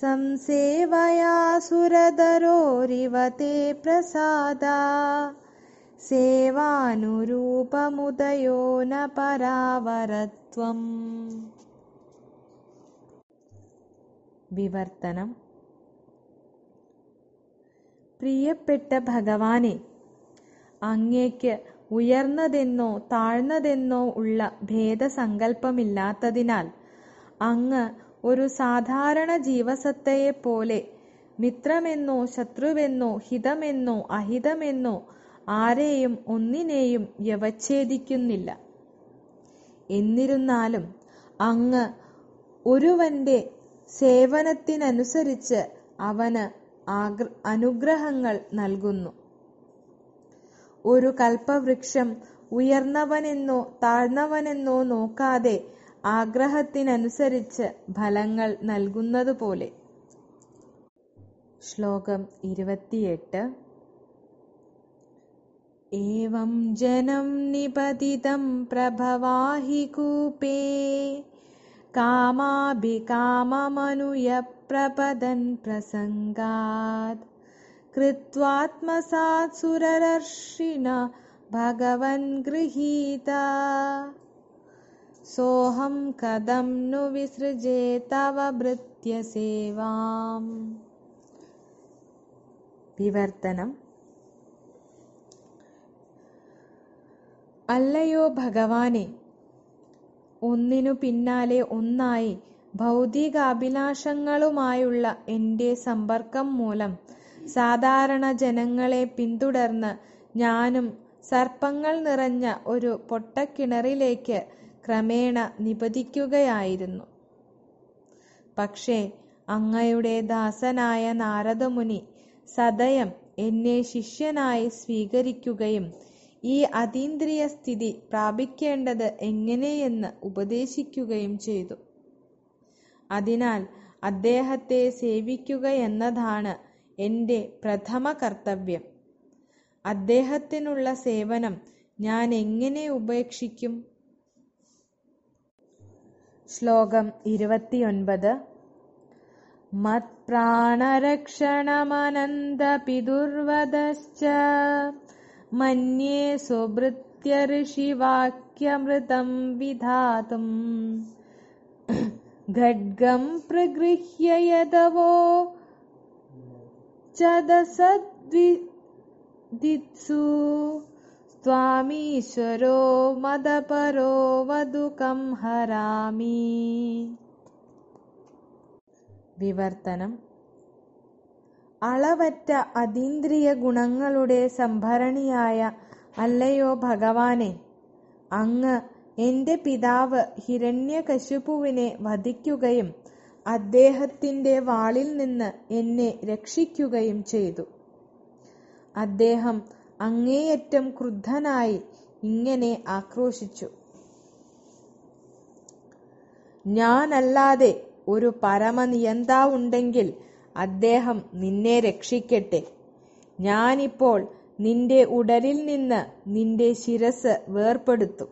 സംസേവയാ സുരതരോരിവ തേ പ്രസാദാ സേവാനുരൂപമുദയോ ന പരാവരത്വം വിവർത്തനം. പ്രിയപ്പെട്ട ഭഗവാനെ അങ്ങേക്ക് ഉയർന്നതെന്നോ താഴ്ന്നതെന്നോ ഉള്ള ഭേദസങ്കല്പമില്ലാത്തതിനാൽ അങ്ങ് ഒരു സാധാരണ ജീവസത്തയെപ്പോലെ മിത്രമെന്നോ ശത്രുവെന്നോ ഹിതമെന്നോ അഹിതമെന്നോ ആരെയും ഒന്നിനെയും വ്യവച്ഛേദിക്കുന്നില്ല. എന്നിരുന്നാലും അങ്ങ് ഒരുവന്റെ സേവനത്തിനനുസരിച്ച് അവന് അനുഗ്രഹങ്ങൾ നൽകുന്നു. ഒരു കൽപ്പവൃക്ഷം ഉയർന്നവനെന്നോ താഴ്ന്നവനെന്നോ നോക്കാതെ ആഗ്രഹത്തിനനുസരിച്ച് ഫലങ്ങൾ നൽകുന്നതുപോലെ. ശ്ലോകം ഇരുപത്തിയെട്ട്. एवं जनं निपतितं प्रभवाहि कूपे। कामाभिकाममनुयप्रपदन् प्रसङ्गात्। कृत्वात्मसात् कृत्वात्मसात्सुररर्षिणा भगवन् गृहीता। सोऽहं कदं नु विसृजे तव भृत्यसेवाम्। विवर्तनम्। അല്ലയോ ഭഗവാനെ? ഒന്നിനു പിന്നാലെ ഒന്നായി ഭൗതികാഭിലാഷങ്ങളുമായുള്ള എന്റെ സമ്പർക്കം മൂലം സാധാരണ ജനങ്ങളെ പിന്തുടർന്ന് ഞാനും സർപ്പങ്ങൾ നിറഞ്ഞ ഒരു പൊട്ടക്കിണറിലേക്ക് ക്രമേണ നിപതിക്കുകയായിരുന്നു. പക്ഷേ അങ്ങയുടെ ദാസനായ നാരദമുനി സദയം എന്നെ ശിഷ്യനായി സ്വീകരിക്കുകയും ഈ അതീന്ദ്രിയ സ്ഥിതി പ്രാപിക്കേണ്ടത് എങ്ങനെയെന്ന് ഉപദേശിക്കുകയും ചെയ്തു. അതിനാൽ അദ്ദേഹത്തെ സേവിക്കുക സേവിക്കുകയെന്നതാണ് എന്റെ പ്രഥമ കർത്തവ്യം. അദ്ദേഹത്തിനുള്ള സേവനം ഞാൻ എങ്ങനെ ഉപേക്ഷിക്കും? ശ്ലോകം ഇരുപത്തിയൊൻപത്. മത്പ്രാണരക്ഷണമനന്തപിതുർവദശ്ച മന്യേ मन्ये सुभृत्य विधातुम् खड्गम् प्रगृह्य यदवो चदसद्विदित्सु। स्वामीश्वरो मदपरो वदुकं हरामि। विवर्तनम्। അളവറ്റ അതീന്ദ്രിയ ഗുണങ്ങളുടെ സംഭരണിയായ അല്ലയോ ഭഗവാനെ? അങ്ങ് എന്റെ പിതാവ് ഹിരണ്യകശിപുവിനെ വധിക്കുകയും അദ്ദേഹത്തിന്റെ വാളിൽ നിന്ന് എന്നെ രക്ഷിക്കുകയും ചെയ്തു. അദ്ദേഹം അങ്ങേയറ്റം ക്രുദ്ധനായി ഇങ്ങനെ ആക്രോശിച്ചു. ഞാനല്ലാതെ ഒരു പരമനിയന്താവുണ്ടെങ്കിൽ അദ്ദേഹം നിന്നെ രക്ഷിക്കട്ടെ. ഞാനിപ്പോൾ നിന്റെ ഉടലിൽ നിന്ന് നിന്റെ ശിരസ് വേർപെടുത്തും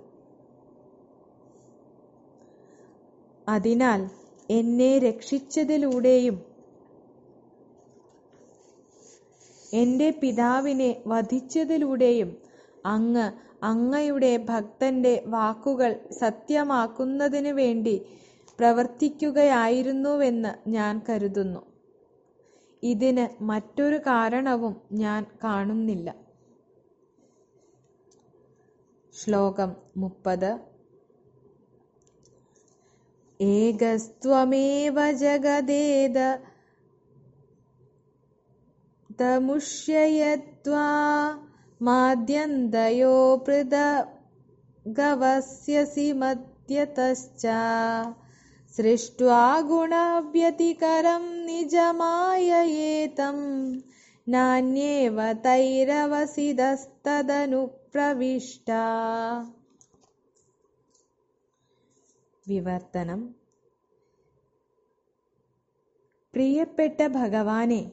അതിനാൽ എന്നെ രക്ഷിച്ചതിലൂടെയും എന്റെ പിതാവിനെ വധിച്ചതിലൂടെയും അങ്ങ് അങ്ങയുടെ ഭക്തന്റെ വാക്കുകൾ സത്യമാക്കുന്നതിനു വേണ്ടി പ്രവർത്തിക്കുകയായിരുന്നുവെന്ന് ഞാൻ കരുതുന്നു. ഇതിന് മറ്റൊരു കാരണവും ഞാൻ കാണുന്നില്ല. ശ്ലോകം മുപ്പത്. ഏകസ്ത്വമേവ ജഗദേദ തമുഷ്യയത്വാ മാദ്യന്തയോ പൃഥഗവസ്യസി മദ്യതശ്ച. സൃഷ്ട്വാ ഗുണവ്യതികരം നിജമായയേതം. നാന്യേവ തൈരവസിതസ്തദനുപ്രവിഷ്ട. വിവർത്തനം. പ്രിയപ്പെട്ട ഭഗവാനെ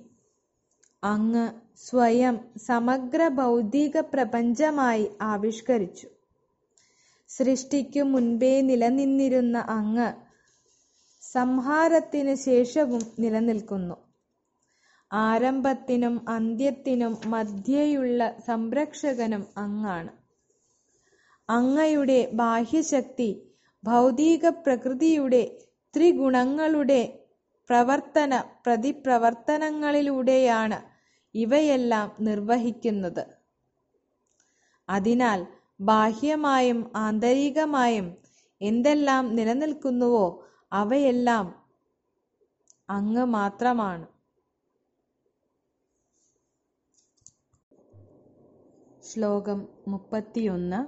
അങ്ങ് സ്വയം സമഗ്ര ഭൗതിക പ്രപഞ്ചമായി ആവിഷ്കരിച്ചു. സൃഷ്ടിക്കു മുൻപേ നിലനിന്നിരുന്ന അങ്ങ് സംഹാരത്തിന് ശേഷവും നിലനിൽക്കുന്നു. ആരംഭത്തിനും അന്ത്യത്തിനും മധ്യേയുള്ള സംരക്ഷകനും അങ്ങാണ്. അങ്ങയുടെ ബാഹ്യശക്തി ഭൗതിക പ്രകൃതിയുടെ ത്രിഗുണങ്ങളുടെ പ്രവർത്തന പ്രതിപ്രവർത്തനങ്ങളിലൂടെയാണ് ഇവയെല്ലാം നിർവഹിക്കുന്നത്. അതിനാൽ ബാഹ്യമായും ആന്തരികമായും എന്തെല്ലാം നിലനിൽക്കുന്നുവോ അവയെല്ലാം അങ്ങ് മാത്രമാണ് ശ്ലോകം മുപ്പത്തിയൊന്ന്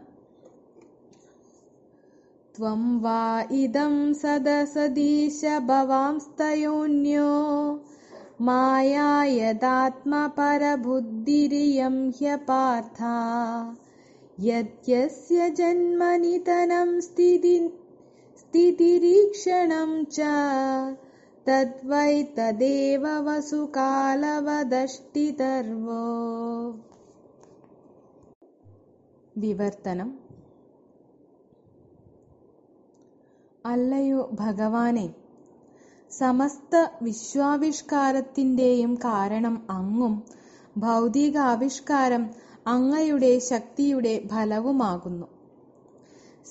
त्वं वा इदं सदसदीश भवांस्तयोन्यो माया यदात्मपरबुद्धिरियं ह्यपार्था यद्यस्य जन्मनितनं स्थिति स्थितिरीक्षणं च तद्वै तदेव वसुकालवदष्टितर्वो വിവർത്തനം അല്ലയോ ഭഗവാനെ സമസ്ത വിശ്വാവിഷ്കാരത്തിന്റെയും കാരണം അങ്ങും ഭൗതികാവിഷ്കാരം അങ്ങയുടെ ശക്തിയുടെ ഫലവുമാകുന്നു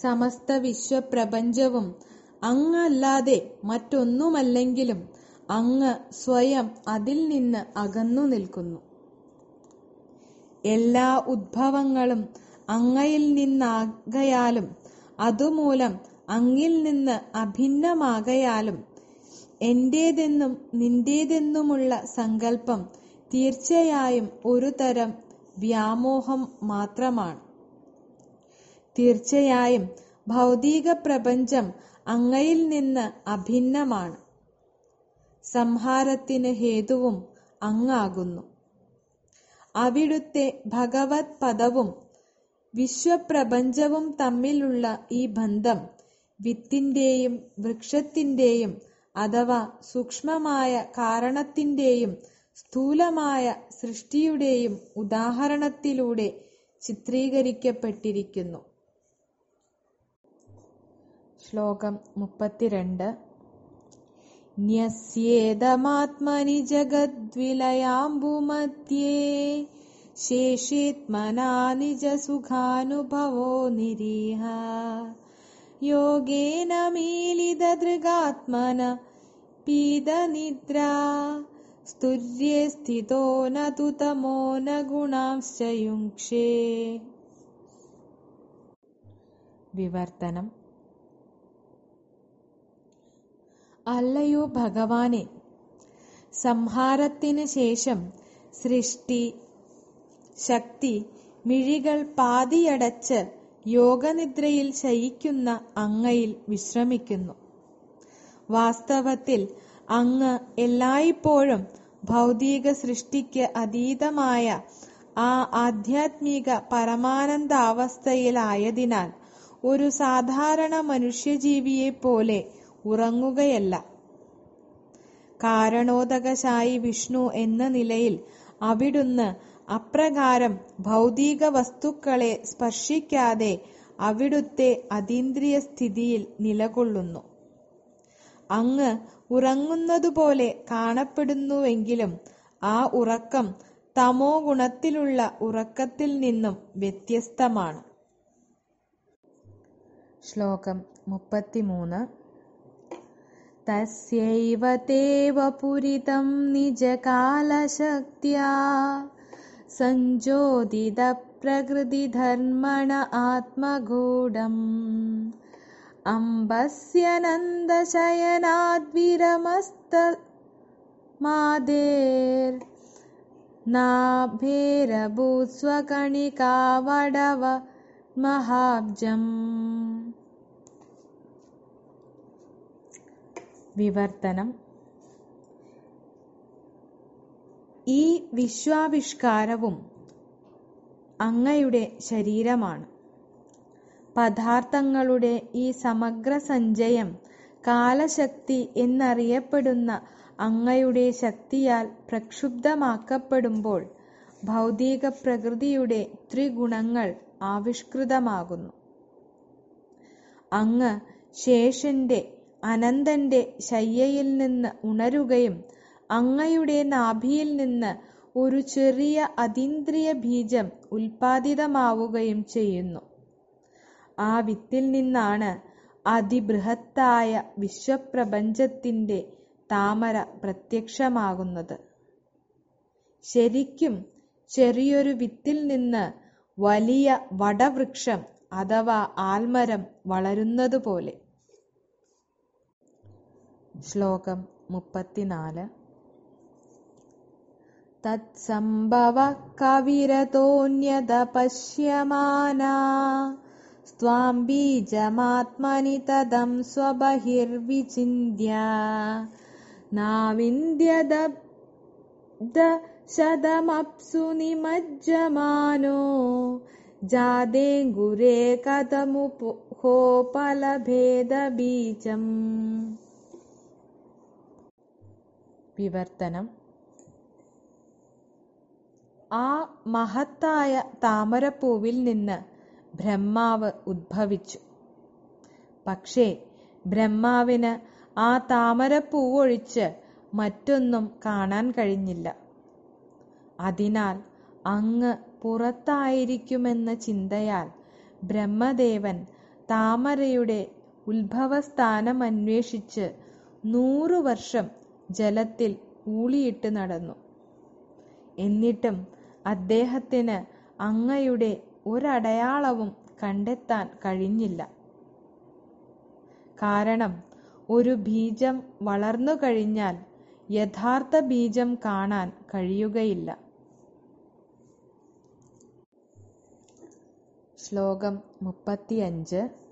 സമസ്ത വിശ്വപ്രപഞ്ചവും അങ്ങല്ലാതെ മറ്റൊന്നുമല്ലെങ്കിലും അങ്ങ് സ്വയം അതിൽ നിന്ന് അകന്നു നിൽക്കുന്നു. എല്ലാ ഉദ്ഭവങ്ങളും അങ്ങയിൽ നിന്നാകയാലും അതുമൂലം അങ്ങിൽ നിന്ന് അഭിന്നമാകയാലും എന്റേതെന്നും നിന്റേതെന്നുമുള്ള സങ്കല്പം തീർച്ചയായും ഒരു തരം വ്യാമോഹം മാത്രമാണ്. തീർച്ചയായും ഭൗതിക പ്രപഞ്ചം അങ്ങയിൽ നിന്ന് അഭിന്നമാണ്. സംഹാരത്തിന് ഹേതുവും അങ്ങാകുന്നു. അവിടുത്തെ ഭഗവത് പദവും വിശ്വപ്രപഞ്ചവും തമ്മിലുള്ള ഈ ബന്ധം വിത്തിന്റെയും വൃക്ഷത്തിന്റെയും അഥവാ സൂക്ഷ്മമായ കാരണത്തിന്റെയും സ്ഥൂലമായ സൃഷ്ടിയുടെയും ഉദാഹരണത്തിലൂടെ ചിത്രീകരിക്കപ്പെട്ടിരിക്കുന്നു. ശ്ലോകം മുപ്പത്തിരണ്ട് ന്യസ്യേതമാത്മനി ജഗദ്വിലയാംബുമധ്യേ ശേഷിത്മനാ നിജസുഖാനുഭവോ നിരീഹ യോഗേന മീലിതദൃഗാത്മന പീതനിദ്രാ സ്തുര്യേ സ്ഥിതോ ന തു തമോ ന ഗുണാംശ്ച യുങ്ക്ഷേ വിവർത്തനം അല്ലയോ ഭഗവാനെ സംഹാരത്തിന് ശേഷം സൃഷ്ടി ശക്തി മിഴികൾ പാതിയടച്ച് യോഗനിദ്രയിൽ ശയിക്കുന്ന അങ്ങയിൽ വിശ്രമിക്കുന്നു. വാസ്തവത്തിൽ അങ്ങ് എല്ലായ്പ്പോഴും ഭൗതിക സൃഷ്ടിക്ക് അതീതമായ ആ ആധ്യാത്മിക പരമാനന്ദാവസ്ഥയിലായതിനാൽ ഒരു സാധാരണ മനുഷ്യജീവിയെ പോലെ ഉറങ്ങുകയല്ല കാരണോദകശായി വിഷ്ണു എന്ന നിലയിൽ അവിടുന്ന് അപ്രകാരം ഭൗതിക വസ്തുക്കളെ സ്പർശിക്കാതെ അവിടുത്തെ അതീന്ദ്രിയ സ്ഥിതിയിൽ നിലകൊള്ളുന്നു. അങ്ങ് ഉറങ്ങുന്നതുപോലെ കാണപ്പെടുന്നുവെങ്കിലും ആ ഉറക്കം തമോ ഗുണത്തിലുള്ള ഉറക്കത്തിൽ നിന്നും വ്യത്യസ്തമാണ്. ശ്ലോകം മുപ്പത്തിമൂന്ന്. तस्यैव ते वुरितं निजकालशक्त्या। सञ्जोदिदप्रकृतिधर्मण आत्मगूढम्। अम्बस्य नन्दशयनाद्विरमस्तमाधेर्नाभेरभूस्वकणिका महाब्जम्। വിവർത്തനം. ഈ വിശ്വാവിഷ്കാരവും അങ്ങയുടെ ശരീരമാണ്. പദാർത്ഥങ്ങളുടെ ഈ സമഗ്ര സഞ്ചയം കാലശക്തി എന്നറിയപ്പെടുന്ന അങ്ങയുടെ ശക്തിയാൽ പ്രക്ഷുബ്ധമാക്കപ്പെടുമ്പോൾ ഭൗതിക പ്രകൃതിയുടെ ത്രിഗുണങ്ങൾ ആവിഷ്കൃതമാകുന്നു. അങ്ങ് ശേഷന്റെ അനന്തന്റെ ശയ്യയിൽ നിന്ന് ഉണരുകയും അങ്ങയുടെ നാഭിയിൽ നിന്ന് ഒരു ചെറിയ അതീന്ദ്രിയ ബീജം ഉൽപാദിതമാവുകയും ചെയ്യുന്നു. ആ വിത്തിൽ നിന്നാണ് അതിബൃഹത്തായ വിശ്വപ്രപഞ്ചത്തിന്റെ താമര പ്രത്യക്ഷമാകുന്നത്. ശരിക്കും ചെറിയൊരു വിത്തിൽ നിന്ന് വലിയ വടവൃക്ഷം അഥവാ ആൽമരം വളരുന്നതുപോലെ. श्लोकम्ना तत्सम्भवः कविरतोऽन्यतपश्यमाना स्वाम् बीजमात्मनि तदम् स्वबहिर्विचिन्त्य नाविन्द्यदशतमप्सु निमज्जमानो जादे गुरे कथमुपोहोपलभेदबीजम् വിവർത്തനം. ആ മഹത്തായ താമരപ്പൂവിൽ നിന്ന് ബ്രഹ്മാവ് ഉദ്ഭവിച്ചു. പക്ഷേ ബ്രഹ്മാവിന് ആ താമരപ്പൂവൊഴിച്ച് മറ്റൊന്നും കാണാൻ കഴിഞ്ഞില്ല. അതിനാൽ അങ്ങ് പുറത്തായിരിക്കുമെന്ന ചിന്തയാൽ ബ്രഹ്മദേവൻ താമരയുടെ ഉത്ഭവസ്ഥാനം അന്വേഷിച്ച് നൂറു വർഷം ജലത്തിൽ ഊളിയിട്ട് നടന്നു. എന്നിട്ടും അദ്ദേഹത്തിന് അങ്ങയുടെ ഒരടയാളവും കണ്ടെത്താൻ കഴിഞ്ഞില്ല. കാരണം ഒരു ബീജം വളർന്നു കഴിഞ്ഞാൽ യഥാർത്ഥ ബീജം കാണാൻ കഴിയുകയില്ല. ശ്ലോകം മുപ്പത്തിയഞ്ച്.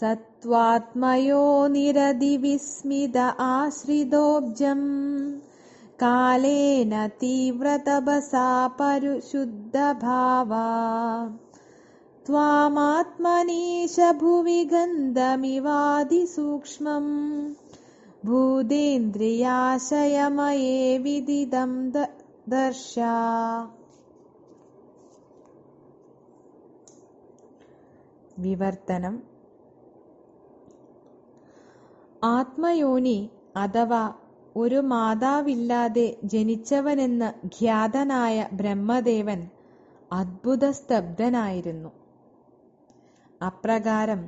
सत्त्वात्मयो निरदिविस्मित आश्रितोजम् कालेन तीव्रतपसा परुशुद्धावा त्वामात्मनीश भुवि गन्धमिवादिसूक्ष्मम्। दर्श। विवर्तनम्। ആത്മയോനി അഥവാ ഒരു മാതാവില്ലാതെ ജനിച്ചവനെന്ന് ഖ്യാതനായ ബ്രഹ്മദേവൻ അത്ഭുതസ്തബ്ധനായിരുന്നു. അപ്രകാരം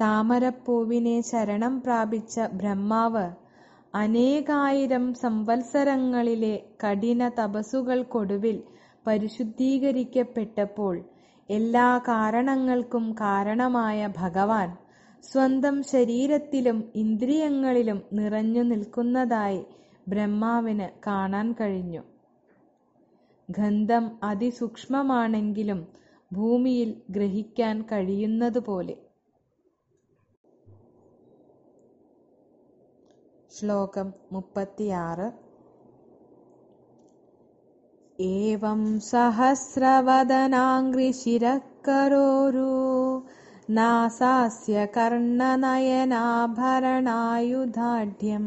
താമരപ്പൂവിനെ ശരണം പ്രാപിച്ച ബ്രഹ്മാവ് അനേകായിരം സംവത്സരങ്ങളിലെ കഠിന തപസ്സുകൾക്കൊടുവിൽ പരിശുദ്ധീകരിക്കപ്പെട്ടപ്പോൾ എല്ലാ കാരണങ്ങൾക്കും കാരണമായ ഭഗവാൻ സ്വന്തം ശരീരത്തിലും ഇന്ദ്രിയങ്ങളിലും നിറഞ്ഞു നിൽക്കുന്നതായി ബ്രഹ്മാവിന് കാണാൻ കഴിഞ്ഞു. ഗന്ധം അതിസൂക്ഷ്മമാണെങ്കിലും ഭൂമിയിൽ ഗ്രഹിക്കാൻ കഴിയുന്നതുപോലെ. ശ്ലോകം മുപ്പത്തിയാറ്. ഏവം സഹസ്രവദനാംഗ്രിശിരക്കരോരു നാസാസ്യ കർണനയനാഭരണായുധാഢ്യം.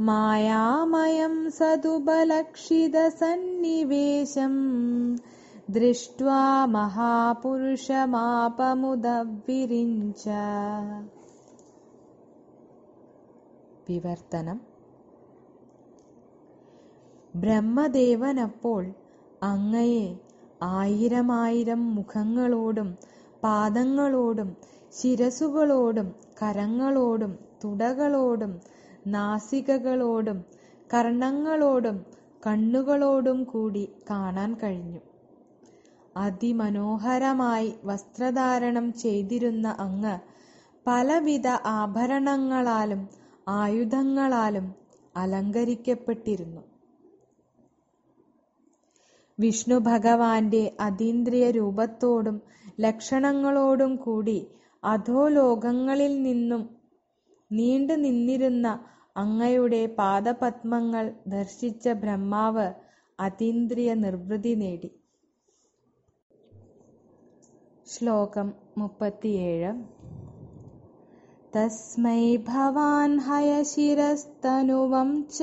മായാമയം സതുബലക്ഷിതസന്നിവേശം ദൃഷ്ട്വാ മഹാപുരുഷമാപമുദവിരിഞ്ച വിവർത്തനം. ബ്രഹ്മദേവനപ്പോൾ അങ്ങയെ ആയിരമായിരം മുഖങ്ങളോടും പാദങ്ങളോടും ശിരസുകളോടും കരങ്ങളോടും തുടകളോടും നാസികകളോടും കർണങ്ങളോടും കണ്ണുകളോടും കൂടി കാണാൻ കഴിഞ്ഞു. അതിമനോഹരമായി വസ്ത്രധാരണം ചെയ്തിരുന്ന അങ്ങ് പലവിധ ആഭരണങ്ങളാലും ആയുധങ്ങളാലും അലങ്കരിക്കപ്പെട്ടിരുന്നു. വിഷ്ണു ഭഗവാന്റെ അതീന്ദ്രിയ രൂപത്തോടും ലക്ഷണങ്ങളോടും കൂടി അധോലോകങ്ങളിൽ നിന്നും നീണ്ടു നിന്നിരുന്ന അങ്ങയുടെ പാദപത്മങ്ങൾ ദർശിച്ച ബ്രഹ്മാവ് അതീന്ദ്രിയ നിർവൃതി നേടി. ശ്ലോകം മുപ്പത്തിയേഴ്. തസ്മൈ ഭവാൻ ഹയശിരസ്തനുവം ച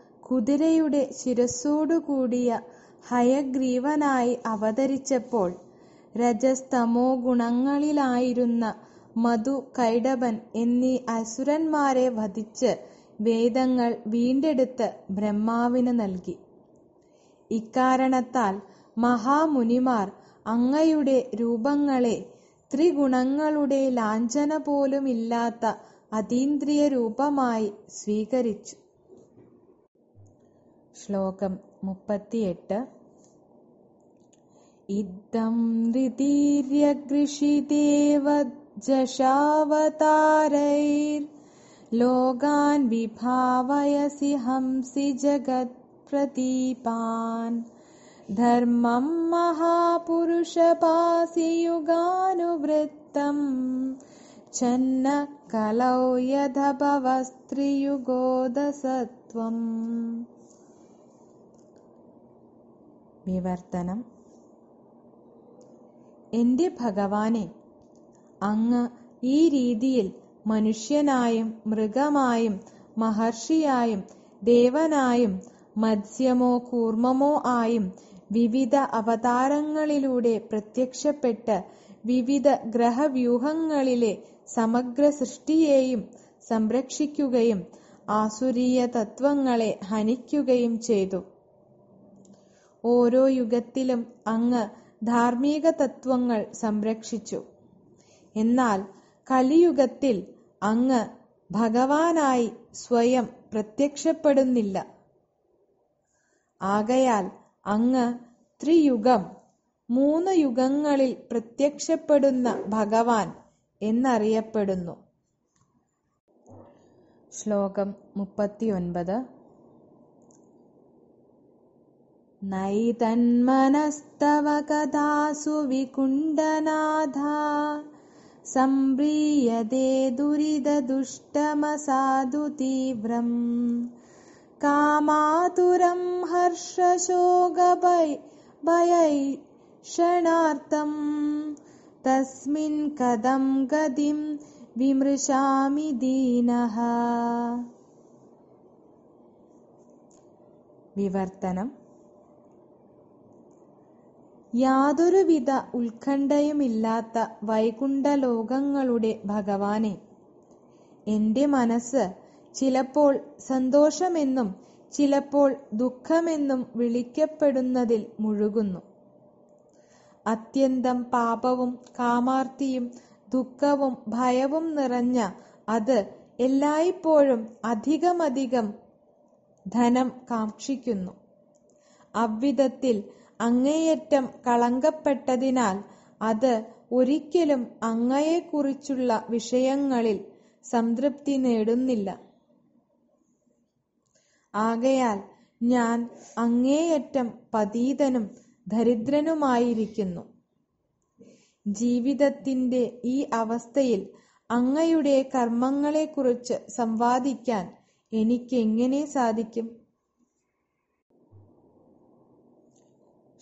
കുതിരയുടെ ശിരസ്സോടുകൂടിയ ഹയഗ്രീവനായി അവതരിച്ചപ്പോൾ രജസ്തമോ ഗുണങ്ങളിലായിരുന്ന മധു കൈടബൻ എന്നീ അസുരന്മാരെ വധിച്ച് വേദങ്ങൾ വീണ്ടെടുത്ത് ബ്രഹ്മാവിന് നൽകി. ഇക്കാരണത്താൽ മഹാമുനിമാർ അങ്ങയുടെ രൂപങ്ങളെ ത്രിഗുണങ്ങളുടെ ലാഞ്ചന പോലുമില്ലാത്ത അതീന്ദ്രിയ രൂപമായി സ്വീകരിച്ചു. श्लोकम् मुप्त्येट् इदम् ऋतीर्यगृषिदेव जशावतारैर्लोगान् विभावयसि हंसि जगत्प्रतीपान् धर्मम् महापुरुषपासि युगानुवृत्तम् चन्न कलौ यद भवस्त्रियुगो दसत्वम् വിവർത്തനം. എന്റെ ഭഗവാനെ അങ്ങ് ഈ രീതിയിൽ മനുഷ്യനായും മൃഗമായും മഹർഷിയായും ദേവനായും മത്സ്യമോ കൂർമ്മമോ ആയും വിവിധ അവതാരങ്ങളിലൂടെ പ്രത്യക്ഷപ്പെട്ട് വിവിധ ഗ്രഹവ്യൂഹങ്ങളിലെ സമഗ്ര സൃഷ്ടിയെയും സംരക്ഷിക്കുകയും ആസുരീയ തത്വങ്ങളെ ഹനിക്കുകയും ചെയ്തു. ഓരോ യുഗത്തിലും അങ്ങ് ധാർമ്മിക തത്വങ്ങൾ സംരക്ഷിച്ചു. എന്നാൽ കലിയുഗത്തിൽ അങ്ങ് ഭഗവാനായി സ്വയം പ്രത്യക്ഷപ്പെടുന്നില്ല. ആകയാൽ അങ്ങ് ത്രിയുഗം മൂന്ന് യുഗങ്ങളിൽ പ്രത്യക്ഷപ്പെടുന്ന ഭഗവാൻ എന്നറിയപ്പെടുന്നു. ശ്ലോകം മുപ്പത്തിയൊൻപത്. नैतन्मनस्तव कदा सुविकुण्डनाधा सम्ब्रीयदे दुरिदुष्टमसाधुतीव्रम् कामातुरं हर्षशोगभैभयैक्षणार्थम् तस्मिन् कदम् गतिं विमृशामि दीनः। विवर्तनम्। യാതൊരുവിധ ഉത്കണ്ഠയുമില്ലാത്ത വൈകുണ്ഠലോകങ്ങളുടെ ഭഗവാനെ. എന്റെ മനസ്സ് ചിലപ്പോൾ സന്തോഷമെന്നും ചിലപ്പോൾ ദുഃഖമെന്നും വിളിക്കപ്പെടുന്നതിൽ മുഴുകുന്നു. അത്യന്തം പാപവും കാമാർത്തിയും ദുഃഖവും ഭയവും നിറഞ്ഞ അത് എല്ലായ്പ്പോഴും അധികമധികം ധനം കാക്ഷിക്കുന്നു. അவ்விധത്തിൽ അങ്ങേയറ്റം കളങ്കപ്പെട്ടതിനാൽ അത് ഒരിക്കലും അങ്ങയെക്കുറിച്ചുള്ള വിഷയങ്ങളിൽ സംതൃപ്തി നേടുന്നില്ല. ആകയാൽ ഞാൻ അങ്ങേയറ്റം പതീതനും ദരിദ്രനുമായിരിക്കുന്നു. ജീവിതത്തിന്റെ ഈ അവസ്ഥയിൽ അങ്ങയുടെ കർമ്മങ്ങളെക്കുറിച്ച് സംവാദിക്കാൻ എനിക്കെങ്ങനെ സാധിക്കും?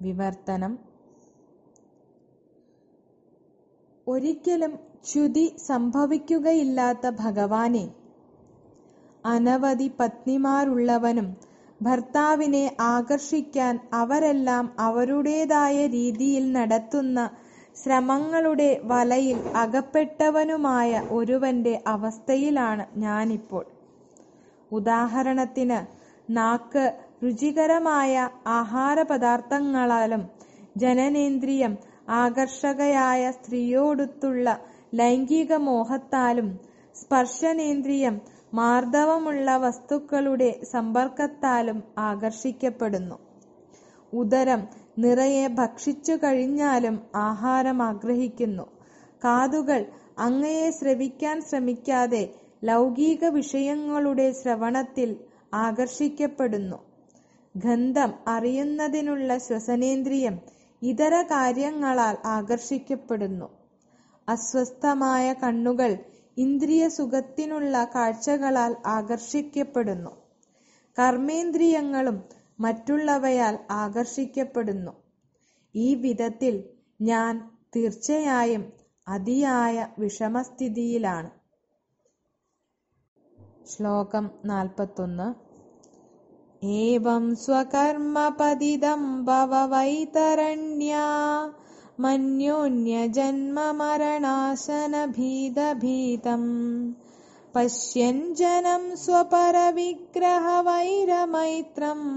വിവർത്തനം. ഒരിക്കലും ച്യുതി സംഭവിക്കുകയില്ലാത്ത ഭഗവാനെ. അനവധി പത്നിമാരുള്ളവനും ഭർത്താവിനെ ആകർഷിക്കാൻ അവരെല്ലാം അവരുടേതായ രീതിയിൽ നടത്തുന്ന ശ്രമങ്ങളുടെ വലയിൽ അകപ്പെട്ടവനുമായ ഒരുവന്റെ അവസ്ഥയിലാണ് ഞാനിപ്പോൾ. ഉദാഹരണത്തിന് നാക്ക് രുചികരമായ ആഹാരപദാർത്ഥങ്ങളാലും ജനനേന്ദ്രിയം ആകർഷകയായ സ്ത്രീയോടുത്തുള്ള ലൈംഗിക മോഹത്താലും സ്പർശനേന്ദ്രിയം മാർദ്ദവമുള്ള വസ്തുക്കളുടെ സമ്പർക്കത്താലും ആകർഷിക്കപ്പെടുന്നു. ഉദരം നിറയെ ഭക്ഷിച്ചു കഴിഞ്ഞാലും ആഹാരം ആഗ്രഹിക്കുന്നു. കാതുകൾ അങ്ങയെ ശ്രവിക്കാൻ ശ്രമിക്കാതെ ലൗകിക വിഷയങ്ങളുടെ ശ്രവണത്തിൽ ആകർഷിക്കപ്പെടുന്നു. ഗന്ധം അറിയുന്നതിനുള്ള ശ്വസനേന്ദ്രിയം ഇതര കാര്യങ്ങളാൽ ആകർഷിക്കപ്പെടുന്നു. അസ്വസ്ഥമായ കണ്ണുകൾ ഇന്ദ്രിയ സുഖത്തിനുള്ള കാഴ്ചകളാൽ ആകർഷിക്കപ്പെടുന്നു. കർമ്മേന്ദ്രിയങ്ങളും മറ്റുള്ളവയാൽ ആകർഷിക്കപ്പെടുന്നു. ഈ വിധത്തിൽ ഞാൻ തീർച്ചയായും അതിയായ വിഷമസ്ഥിതിയിലാണ്. ശ്ലോകം നാൽപ്പത്തൊന്ന്. एवं स्वकर्मपदिदं भव वैतरण्या मन्योन्यजन्ममरणाशनभिदभीतम् पश्यन् स्वपरविग्रहवैरमैत्रम्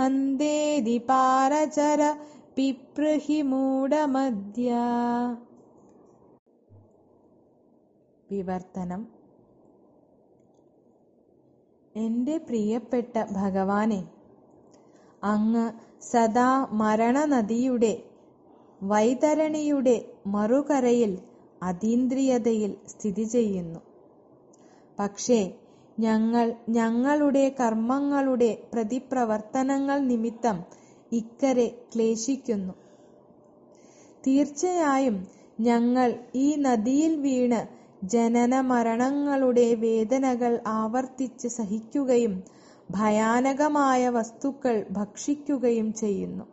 हन्देदि पारचर पिप्रहि मूढमद्य विवर्तनम्। എന്റെ പ്രിയപ്പെട്ട ഭഗവാനെ അങ്ങ് സദാ മരണനദിയുടെ വൈതരണിയുടെ മറുകരയിൽ അതീന്ദ്രിയതയിൽ സ്ഥിതി ചെയ്യുന്നു. പക്ഷേ ഞങ്ങൾ ഞങ്ങളുടെ കർമ്മങ്ങളുടെ പ്രതിപ്രവർത്തനങ്ങൾ നിമിത്തം ഇക്കരെ ക്ലേശിക്കുന്നു. തീർച്ചയായും ഞങ്ങൾ ഈ നദിയിൽ വീണ് ജനന മരണങ്ങളുടെ വേദനകൾ ആവർത്തിച്ച് സഹിക്കുകയും ഭയാനകമായ വസ്തുക്കൾ ഭക്ഷിക്കുകയും ചെയ്യുന്നു.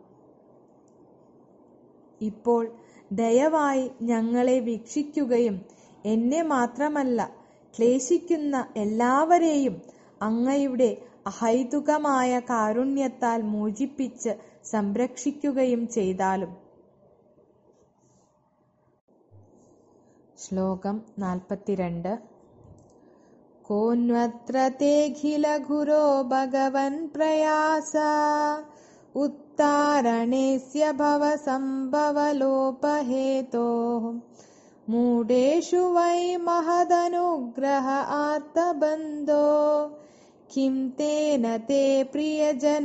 ഇപ്പോൾ ദയവായി ഞങ്ങളെ വീക്ഷിക്കുകയും എന്നെ മാത്രമല്ല ക്ലേശിക്കുന്ന എല്ലാവരെയും അങ്ങയുടെ അഹൈതുകമായ കാരുണ്യത്താൽ മോചിപ്പിച്ച് സംരക്ഷിക്കുകയും ചെയ്താലും ശ്ലോകം നാൽപ്പത്തിരണ്ട് കോന്വത്ര തേഖിലഘുരോ ഭഗവൻ പ്രയാസ ഉത്താരണേസ്യ ഭവസംഭവലോപഹേതോ മൂഢേഷു വൈ മഹദനുഗ്രഹ ആർത്തബന്ധോ കിം തേന തേ പ്രിയജനാനനുസേവതാം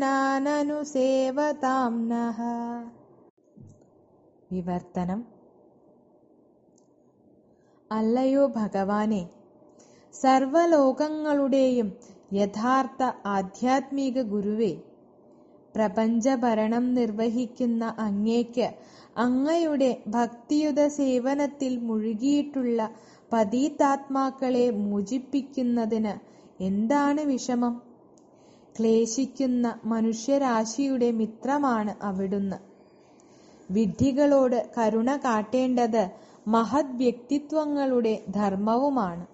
നഃ വിവർത്തനം അല്ലയോ ഭഗവാനെ? സർവലോകങ്ങളുടെയും യഥാർത്ഥ ആധ്യാത്മിക ഗുരുവേ പ്രപഞ്ചഭരണം നിർവഹിക്കുന്ന അങ്ങേക്ക് അങ്ങയുടെ ഭക്തിയുത സേവനത്തിൽ മുഴുകിയിട്ടുള്ള പതീതാത്മാക്കളെ മോചിപ്പിക്കുന്നതിന് എന്താണ് വിഷമം? ക്ലേശിക്കുന്ന മനുഷ്യരാശിയുടെ മിത്രമാണ് അവിടുന്ന്. വിഡ്ഢികളോട് കരുണ കാട്ടേണ്ടത് മഹത് വ്യക്തിത്വങ്ങളുടെ ധർമ്മവുമാണ്.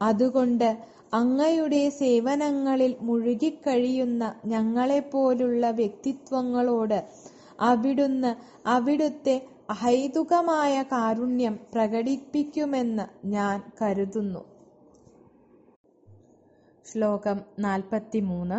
അതുകൊണ്ട് അങ്ങയുടെ സേവനങ്ങളിൽ മുഴുകിക്കഴിയുന്ന ഞങ്ങളെപ്പോലുള്ള വ്യക്തിത്വങ്ങളോട് അവിടുന്ന് അവിടുത്തെ അഹൈതുകമായ കാരുണ്യം പ്രകടിപ്പിക്കുമെന്ന് ഞാൻ കരുതുന്നു. ശ്ലോകം നാൽപ്പത്തിമൂന്ന്.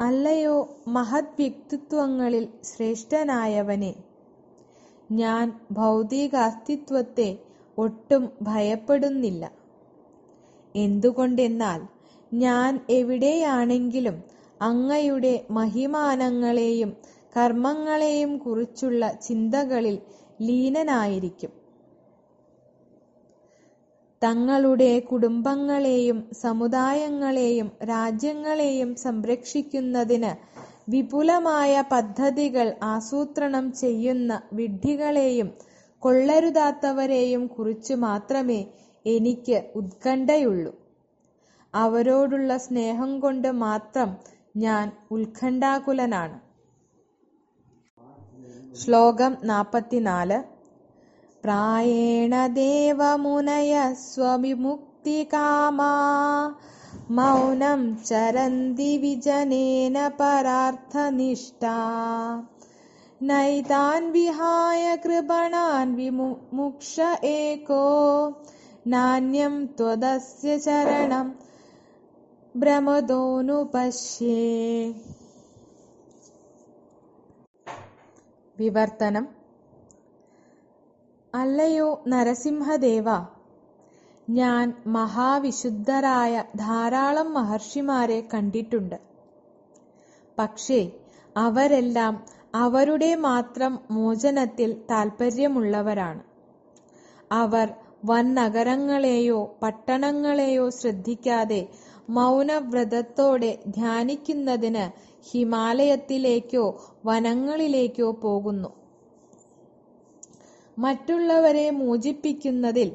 അല്ലയോ മഹത് വ്യക്തിത്വങ്ങളിൽ ശ്രേഷ്ഠനായവനെ? ഞാൻ ഭൗതിക അസ്തിത്വത്തെ ഒട്ടും ഭയപ്പെടുന്നില്ല. എന്തുകൊണ്ടെന്നാൽ ഞാൻ എവിടെയാണെങ്കിലും അങ്ങയുടെ മഹിമാനങ്ങളെയും കർമ്മങ്ങളെയും കുറിച്ചുള്ള ചിന്തകളിൽ ലീനനായിരിക്കും. തങ്ങളുടെ കുടുംബങ്ങളെയും സമുദായങ്ങളെയും രാജ്യങ്ങളെയും സംരക്ഷിക്കുന്നതിന് വിപുലമായ പദ്ധതികൾ ആസൂത്രണം ചെയ്യുന്ന വിഡ്ഢികളെയും കൊള്ളരുതാത്തവരെയും കുറിച്ച് മാത്രമേ എനിക്ക് ഉത്കണ്ഠയുള്ളൂ. അവരോടുള്ള സ്നേഹം കൊണ്ട് മാത്രം ഞാൻ ഉത്കണ്ഠാകുലനാണ്. ശ്ലോകം നാൽപ്പത്തിനാല്. प्रायेण देवमुनय स्वविमुक्तिकामा मौनं चरन्ति विजनेन परार्थनिष्ठा। नैतान् विहाय कृपणान् विमुक्ष एको नान्यं त्वदस्य चरणं भ्रमदोऽनुपश्ये विवर्तनम्। അല്ലയോ നരസിംഹദേവ ഞാൻ മഹാവിശുദ്ധരായ ധാരാളം മഹർഷിമാരെ കണ്ടിട്ടുണ്ട്. പക്ഷേ അവരെല്ലാം അവരുടെ മാത്രം മോചനത്തിൽ താൽപ്പര്യമുള്ളവരാണ് അവർ വൻ നഗരങ്ങളെയോ പട്ടണങ്ങളെയോ ശ്രദ്ധിക്കാതെ മൗനവ്രതത്തോടെ ധ്യാനിക്കുന്നതിന് ഹിമാലയത്തിലേക്കോ വനങ്ങളിലേക്കോ പോകുന്നു. മറ്റുള്ളവരെ മോചിപ്പിക്കുന്നതിൽ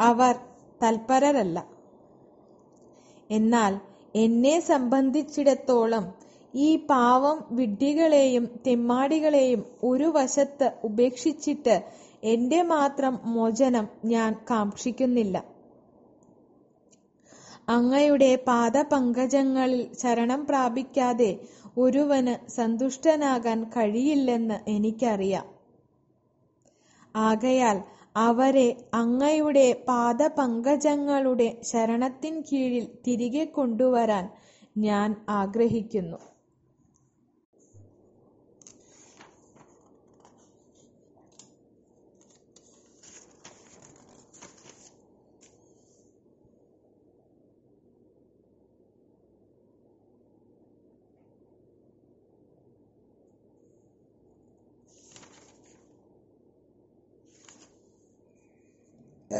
അവർ തൽപരരല്ല. എന്നാൽ എന്നെ സംബന്ധിച്ചിടത്തോളം ഈ പാവം വിഡ്ഢികളെയും തെമ്മാടികളെയും ഒരു വശത്ത് ഉപേക്ഷിച്ചിട്ട് എന്റെ മാത്രം മോചനം ഞാൻ കാക്ഷിക്കുന്നില്ല. അങ്ങയുടെ പാദപങ്കജങ്ങളിൽ ശരണം പ്രാപിക്കാതെ ഒരുവന് സന്തുഷ്ടനാകാൻ കഴിയില്ലെന്ന് എനിക്കറിയാം. ആകയാൽ അവരെ അങ്ങയുടെ പാദപങ്കജങ്ങളുടെ ശരണത്തിൻ കീഴിൽ തിരികെ കൊണ്ടുവരാൻ ഞാൻ ആഗ്രഹിക്കുന്നു.